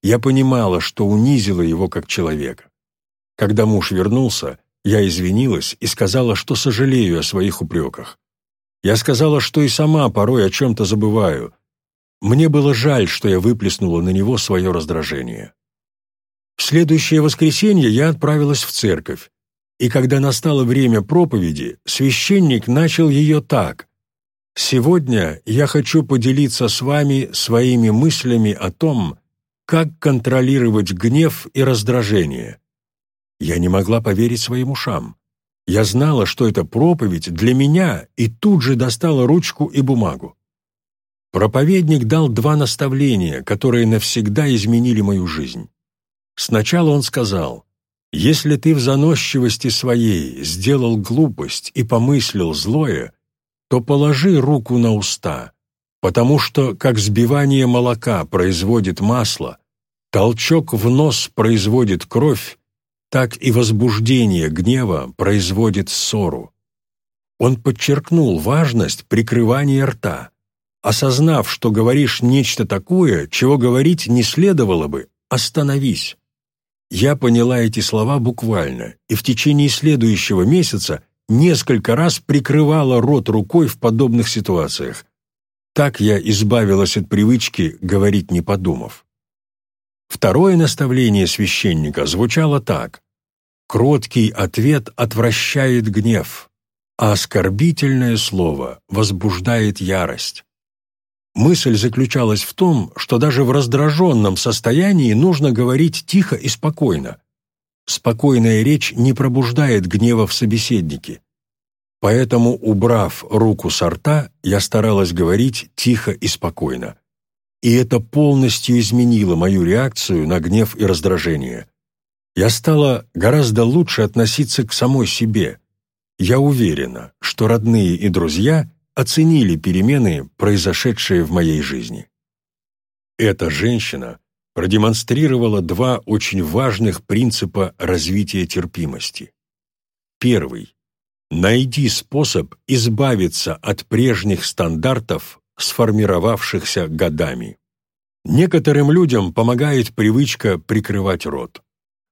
Я понимала, что унизила его как человека. Когда муж вернулся, я извинилась и сказала, что сожалею о своих упреках. Я сказала, что и сама порой о чем-то забываю. Мне было жаль, что я выплеснула на него свое раздражение. В следующее воскресенье я отправилась в церковь, и когда настало время проповеди, священник начал ее так. «Сегодня я хочу поделиться с вами своими мыслями о том, как контролировать гнев и раздражение». Я не могла поверить своим ушам. Я знала, что это проповедь для меня, и тут же достала ручку и бумагу. Проповедник дал два наставления, которые навсегда изменили мою жизнь. Сначала он сказал, «Если ты в заносчивости своей сделал глупость и помыслил злое, то положи руку на уста, потому что, как сбивание молока производит масло, толчок в нос производит кровь, так и возбуждение гнева производит ссору. Он подчеркнул важность прикрывания рта. Осознав, что говоришь нечто такое, чего говорить не следовало бы, остановись. Я поняла эти слова буквально, и в течение следующего месяца несколько раз прикрывала рот рукой в подобных ситуациях. Так я избавилась от привычки говорить не подумав. Второе наставление священника звучало так. Кроткий ответ отвращает гнев, а оскорбительное слово возбуждает ярость. Мысль заключалась в том, что даже в раздраженном состоянии нужно говорить тихо и спокойно. Спокойная речь не пробуждает гнева в собеседнике. Поэтому, убрав руку с рта, я старалась говорить тихо и спокойно. И это полностью изменило мою реакцию на гнев и раздражение. Я стала гораздо лучше относиться к самой себе. Я уверена, что родные и друзья оценили перемены, произошедшие в моей жизни. Эта женщина продемонстрировала два очень важных принципа развития терпимости. Первый. Найди способ избавиться от прежних стандартов, сформировавшихся годами. Некоторым людям помогает привычка прикрывать рот.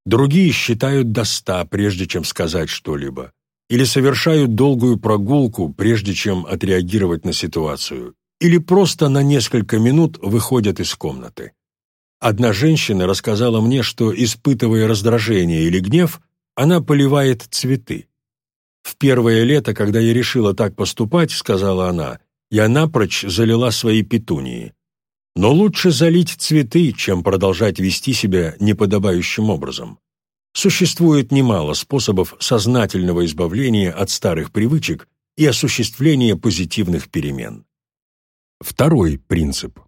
Другие считают до ста, прежде чем сказать что-либо, или совершают долгую прогулку, прежде чем отреагировать на ситуацию, или просто на несколько минут выходят из комнаты. Одна женщина рассказала мне, что, испытывая раздражение или гнев, она поливает цветы. «В первое лето, когда я решила так поступать, — сказала она, — я напрочь залила свои петунии. Но лучше залить цветы, чем продолжать вести себя неподобающим образом. Существует немало способов сознательного избавления от старых привычек и осуществления позитивных перемен. Второй принцип.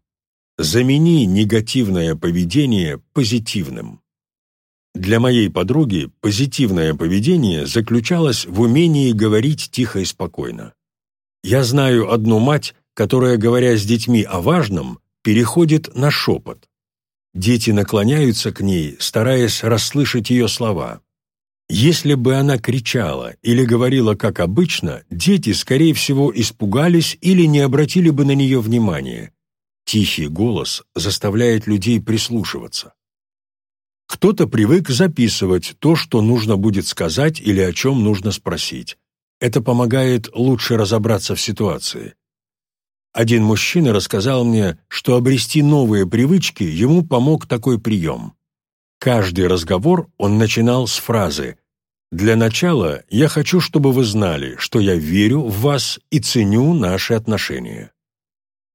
Замени негативное поведение позитивным. Для моей подруги позитивное поведение заключалось в умении говорить тихо и спокойно. Я знаю одну мать, которая, говоря с детьми о важном, переходит на шепот. Дети наклоняются к ней, стараясь расслышать ее слова. Если бы она кричала или говорила как обычно, дети, скорее всего, испугались или не обратили бы на нее внимания. Тихий голос заставляет людей прислушиваться. Кто-то привык записывать то, что нужно будет сказать или о чем нужно спросить. Это помогает лучше разобраться в ситуации. Один мужчина рассказал мне, что обрести новые привычки ему помог такой прием. Каждый разговор он начинал с фразы «Для начала я хочу, чтобы вы знали, что я верю в вас и ценю наши отношения».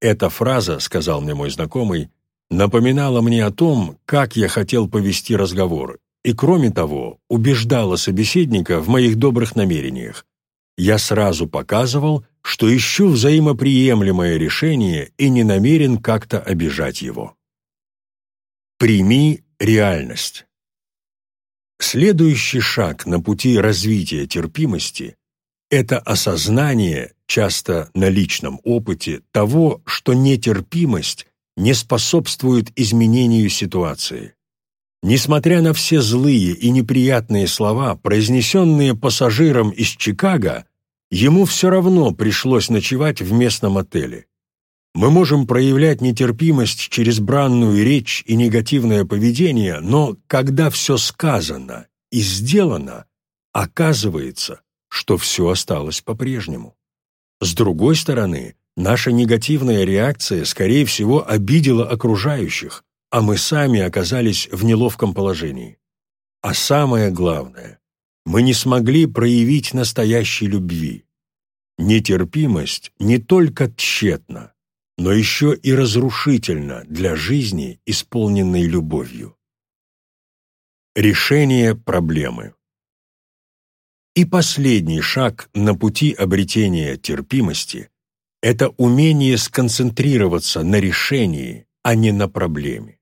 Эта фраза, сказал мне мой знакомый, напоминала мне о том, как я хотел повести разговор, и, кроме того, убеждала собеседника в моих добрых намерениях. Я сразу показывал, что ищу взаимоприемлемое решение и не намерен как-то обижать его. Прими реальность. Следующий шаг на пути развития терпимости Это осознание, часто на личном опыте, того, что нетерпимость не способствует изменению ситуации. Несмотря на все злые и неприятные слова, произнесенные пассажиром из Чикаго, ему все равно пришлось ночевать в местном отеле. Мы можем проявлять нетерпимость через бранную речь и негативное поведение, но когда все сказано и сделано, оказывается, что все осталось по-прежнему. С другой стороны, наша негативная реакция, скорее всего, обидела окружающих, а мы сами оказались в неловком положении. А самое главное, мы не смогли проявить настоящей любви. Нетерпимость не только тщетна, но еще и разрушительно для жизни, исполненной любовью. Решение проблемы И последний шаг на пути обретения терпимости – это умение сконцентрироваться на решении, а не на проблеме.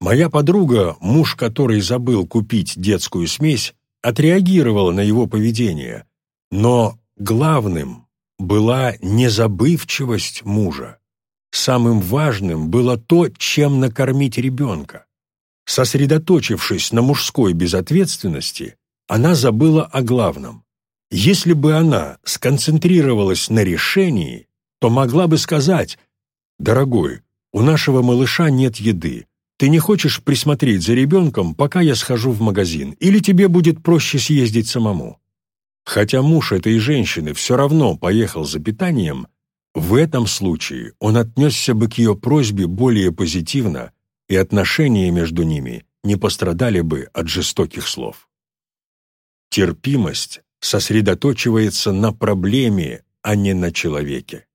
Моя подруга, муж которой забыл купить детскую смесь, отреагировала на его поведение, но главным была незабывчивость мужа. Самым важным было то, чем накормить ребенка. Сосредоточившись на мужской безответственности, она забыла о главном. Если бы она сконцентрировалась на решении, то могла бы сказать «Дорогой, у нашего малыша нет еды. Ты не хочешь присмотреть за ребенком, пока я схожу в магазин, или тебе будет проще съездить самому?» Хотя муж этой женщины все равно поехал за питанием, в этом случае он отнесся бы к ее просьбе более позитивно, и отношения между ними не пострадали бы от жестоких слов. Терпимость сосредоточивается на проблеме, а не на человеке.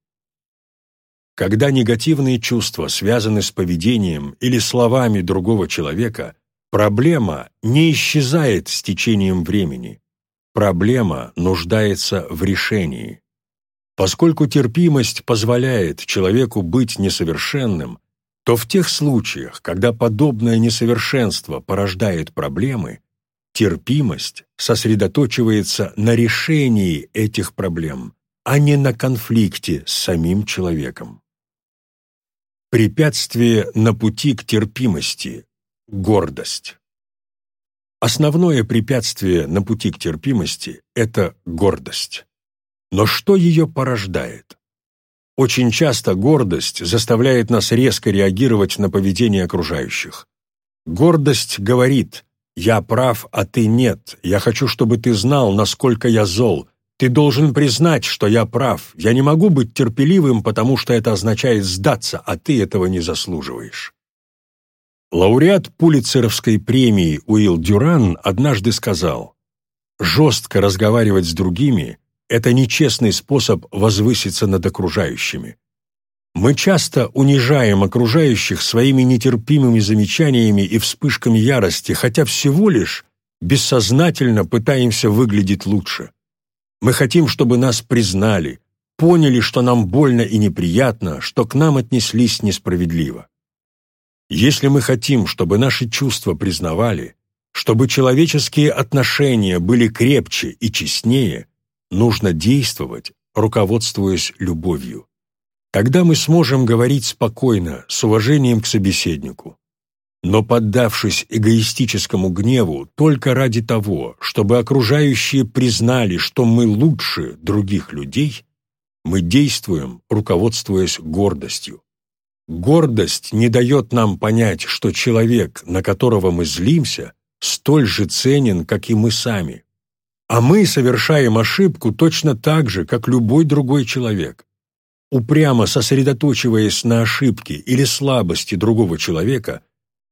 Когда негативные чувства связаны с поведением или словами другого человека, проблема не исчезает с течением времени. Проблема нуждается в решении. Поскольку терпимость позволяет человеку быть несовершенным, то в тех случаях, когда подобное несовершенство порождает проблемы, терпимость сосредоточивается на решении этих проблем, а не на конфликте с самим человеком. Препятствие на пути к терпимости – гордость. Основное препятствие на пути к терпимости – это гордость. Но что ее порождает? Очень часто гордость заставляет нас резко реагировать на поведение окружающих. Гордость говорит «Я прав, а ты нет. Я хочу, чтобы ты знал, насколько я зол. Ты должен признать, что я прав. Я не могу быть терпеливым, потому что это означает сдаться, а ты этого не заслуживаешь». Лауреат Пулитцеровской премии Уилл Дюран однажды сказал «Жестко разговаривать с другими это нечестный способ возвыситься над окружающими. Мы часто унижаем окружающих своими нетерпимыми замечаниями и вспышками ярости, хотя всего лишь бессознательно пытаемся выглядеть лучше. Мы хотим, чтобы нас признали, поняли, что нам больно и неприятно, что к нам отнеслись несправедливо. Если мы хотим, чтобы наши чувства признавали, чтобы человеческие отношения были крепче и честнее, Нужно действовать, руководствуясь любовью. Тогда мы сможем говорить спокойно, с уважением к собеседнику. Но поддавшись эгоистическому гневу только ради того, чтобы окружающие признали, что мы лучше других людей, мы действуем, руководствуясь гордостью. Гордость не дает нам понять, что человек, на которого мы злимся, столь же ценен, как и мы сами. А мы совершаем ошибку точно так же, как любой другой человек. Упрямо сосредоточиваясь на ошибке или слабости другого человека,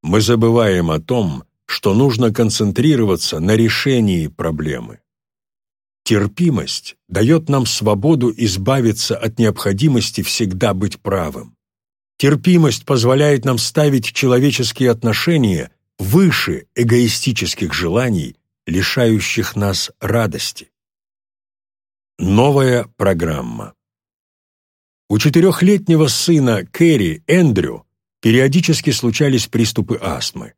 мы забываем о том, что нужно концентрироваться на решении проблемы. Терпимость дает нам свободу избавиться от необходимости всегда быть правым. Терпимость позволяет нам ставить человеческие отношения выше эгоистических желаний лишающих нас радости. Новая программа. У четырехлетнего сына Кэрри, Эндрю, периодически случались приступы астмы.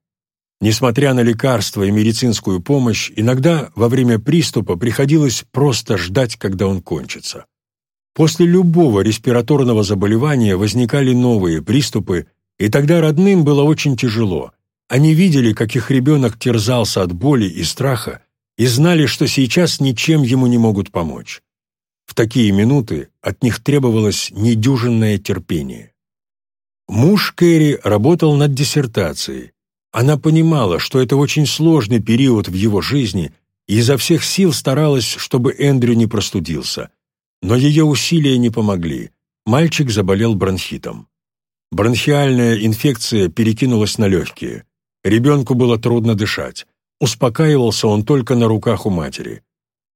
Несмотря на лекарства и медицинскую помощь, иногда во время приступа приходилось просто ждать, когда он кончится. После любого респираторного заболевания возникали новые приступы, и тогда родным было очень тяжело. Они видели, как их ребенок терзался от боли и страха, и знали, что сейчас ничем ему не могут помочь. В такие минуты от них требовалось недюжинное терпение. Муж Кэрри работал над диссертацией. Она понимала, что это очень сложный период в его жизни, и изо всех сил старалась, чтобы Эндрю не простудился. Но ее усилия не помогли. Мальчик заболел бронхитом. Бронхиальная инфекция перекинулась на легкие. Ребенку было трудно дышать. Успокаивался он только на руках у матери.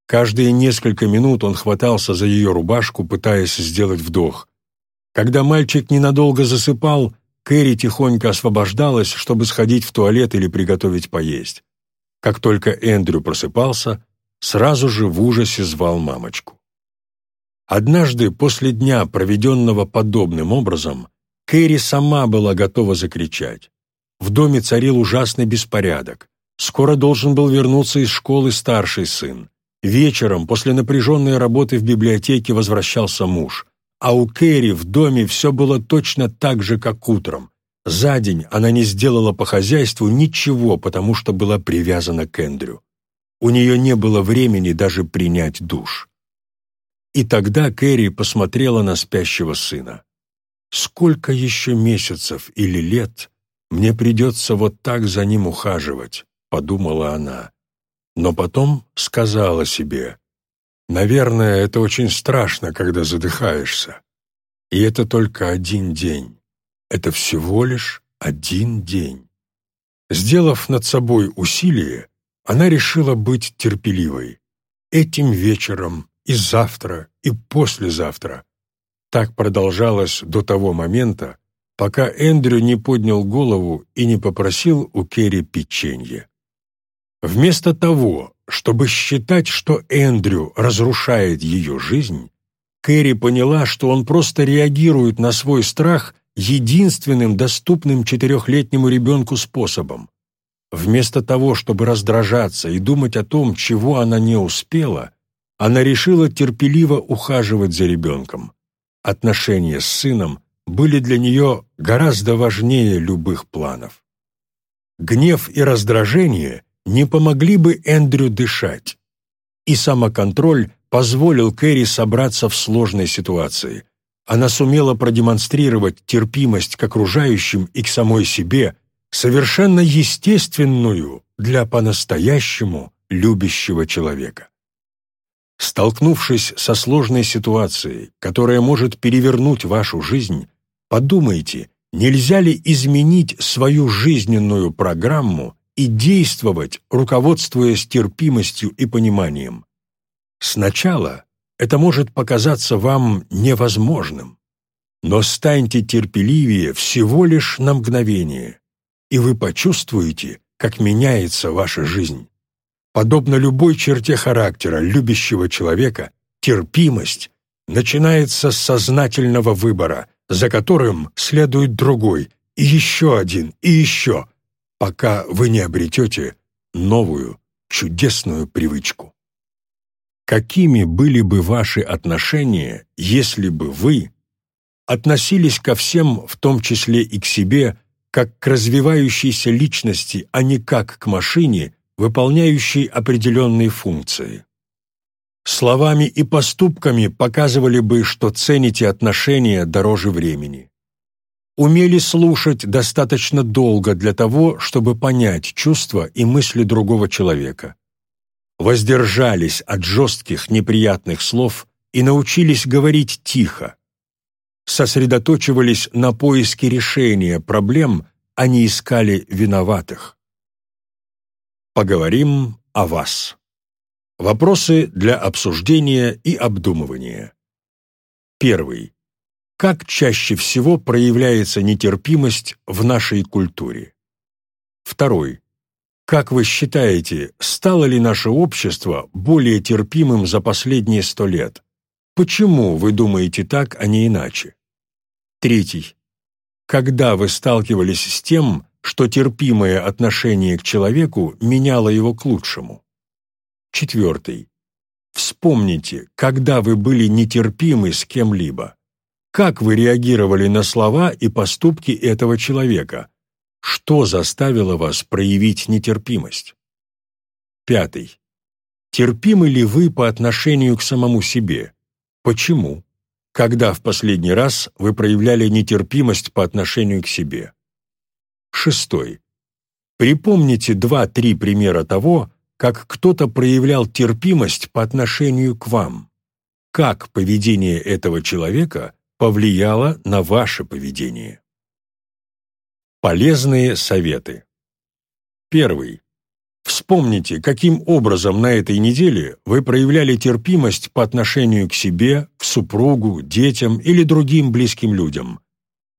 Каждые несколько минут он хватался за ее рубашку, пытаясь сделать вдох. Когда мальчик ненадолго засыпал, Кэрри тихонько освобождалась, чтобы сходить в туалет или приготовить поесть. Как только Эндрю просыпался, сразу же в ужасе звал мамочку. Однажды, после дня, проведенного подобным образом, Кэрри сама была готова закричать. В доме царил ужасный беспорядок. Скоро должен был вернуться из школы старший сын. Вечером, после напряженной работы в библиотеке, возвращался муж. А у Кэрри в доме все было точно так же, как утром. За день она не сделала по хозяйству ничего, потому что была привязана к Эндрю. У нее не было времени даже принять душ. И тогда Кэрри посмотрела на спящего сына. «Сколько еще месяцев или лет мне придется вот так за ним ухаживать?» — подумала она. Но потом сказала себе, «Наверное, это очень страшно, когда задыхаешься. И это только один день. Это всего лишь один день». Сделав над собой усилие, она решила быть терпеливой. Этим вечером и завтра, и послезавтра. Так продолжалось до того момента, пока Эндрю не поднял голову и не попросил у Керри печенье. Вместо того, чтобы считать, что Эндрю разрушает ее жизнь, Кэрри поняла, что он просто реагирует на свой страх единственным доступным четырехлетнему ребенку способом. Вместо того, чтобы раздражаться и думать о том, чего она не успела, она решила терпеливо ухаживать за ребенком. Отношения с сыном были для нее гораздо важнее любых планов. Гнев и раздражение не помогли бы Эндрю дышать. И самоконтроль позволил Кэрри собраться в сложной ситуации. Она сумела продемонстрировать терпимость к окружающим и к самой себе, совершенно естественную для по-настоящему любящего человека. Столкнувшись со сложной ситуацией, которая может перевернуть вашу жизнь, подумайте, нельзя ли изменить свою жизненную программу и действовать, руководствуясь терпимостью и пониманием. Сначала это может показаться вам невозможным, но станьте терпеливее всего лишь на мгновение, и вы почувствуете, как меняется ваша жизнь. Подобно любой черте характера любящего человека, терпимость начинается с сознательного выбора, за которым следует другой, и еще один, и еще, пока вы не обретете новую чудесную привычку. Какими были бы ваши отношения, если бы вы относились ко всем, в том числе и к себе, как к развивающейся личности, а не как к машине, выполняющий определенные функции. Словами и поступками показывали бы, что цените отношения дороже времени. Умели слушать достаточно долго для того, чтобы понять чувства и мысли другого человека. Воздержались от жестких неприятных слов и научились говорить тихо. Сосредоточивались на поиске решения проблем, а не искали виноватых. Поговорим о вас. Вопросы для обсуждения и обдумывания. Первый. Как чаще всего проявляется нетерпимость в нашей культуре? Второй. Как вы считаете, стало ли наше общество более терпимым за последние сто лет? Почему вы думаете так, а не иначе? Третий. Когда вы сталкивались с тем, что терпимое отношение к человеку меняло его к лучшему. Четвертый. Вспомните, когда вы были нетерпимы с кем-либо. Как вы реагировали на слова и поступки этого человека? Что заставило вас проявить нетерпимость? Пятый. Терпимы ли вы по отношению к самому себе? Почему? Когда в последний раз вы проявляли нетерпимость по отношению к себе? Шестой. Припомните два-три примера того, как кто-то проявлял терпимость по отношению к вам. Как поведение этого человека повлияло на ваше поведение? Полезные советы. Первый. Вспомните, каким образом на этой неделе вы проявляли терпимость по отношению к себе, к супругу, детям или другим близким людям.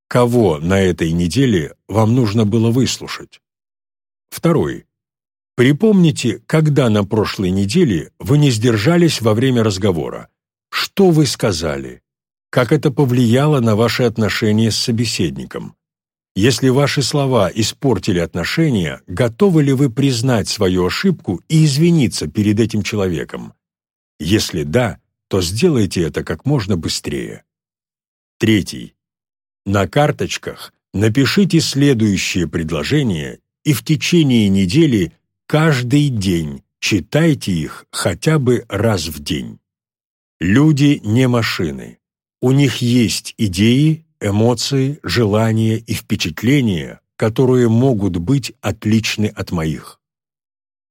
Кого на этой неделе вам нужно было выслушать? Второй. Припомните, когда на прошлой неделе вы не сдержались во время разговора. Что вы сказали? Как это повлияло на ваши отношения с собеседником? Если ваши слова испортили отношения, готовы ли вы признать свою ошибку и извиниться перед этим человеком? Если да, то сделайте это как можно быстрее. Третий. На карточках напишите следующее предложение и в течение недели каждый день читайте их хотя бы раз в день. Люди не машины. У них есть идеи, эмоции, желания и впечатления, которые могут быть отличны от моих.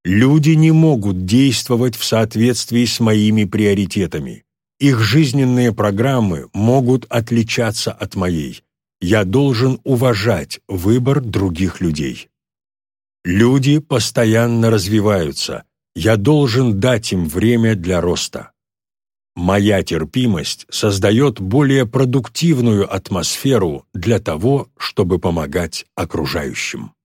Люди не могут действовать в соответствии с моими приоритетами. Их жизненные программы могут отличаться от моей. Я должен уважать выбор других людей. Люди постоянно развиваются. Я должен дать им время для роста. Моя терпимость создает более продуктивную атмосферу для того, чтобы помогать окружающим.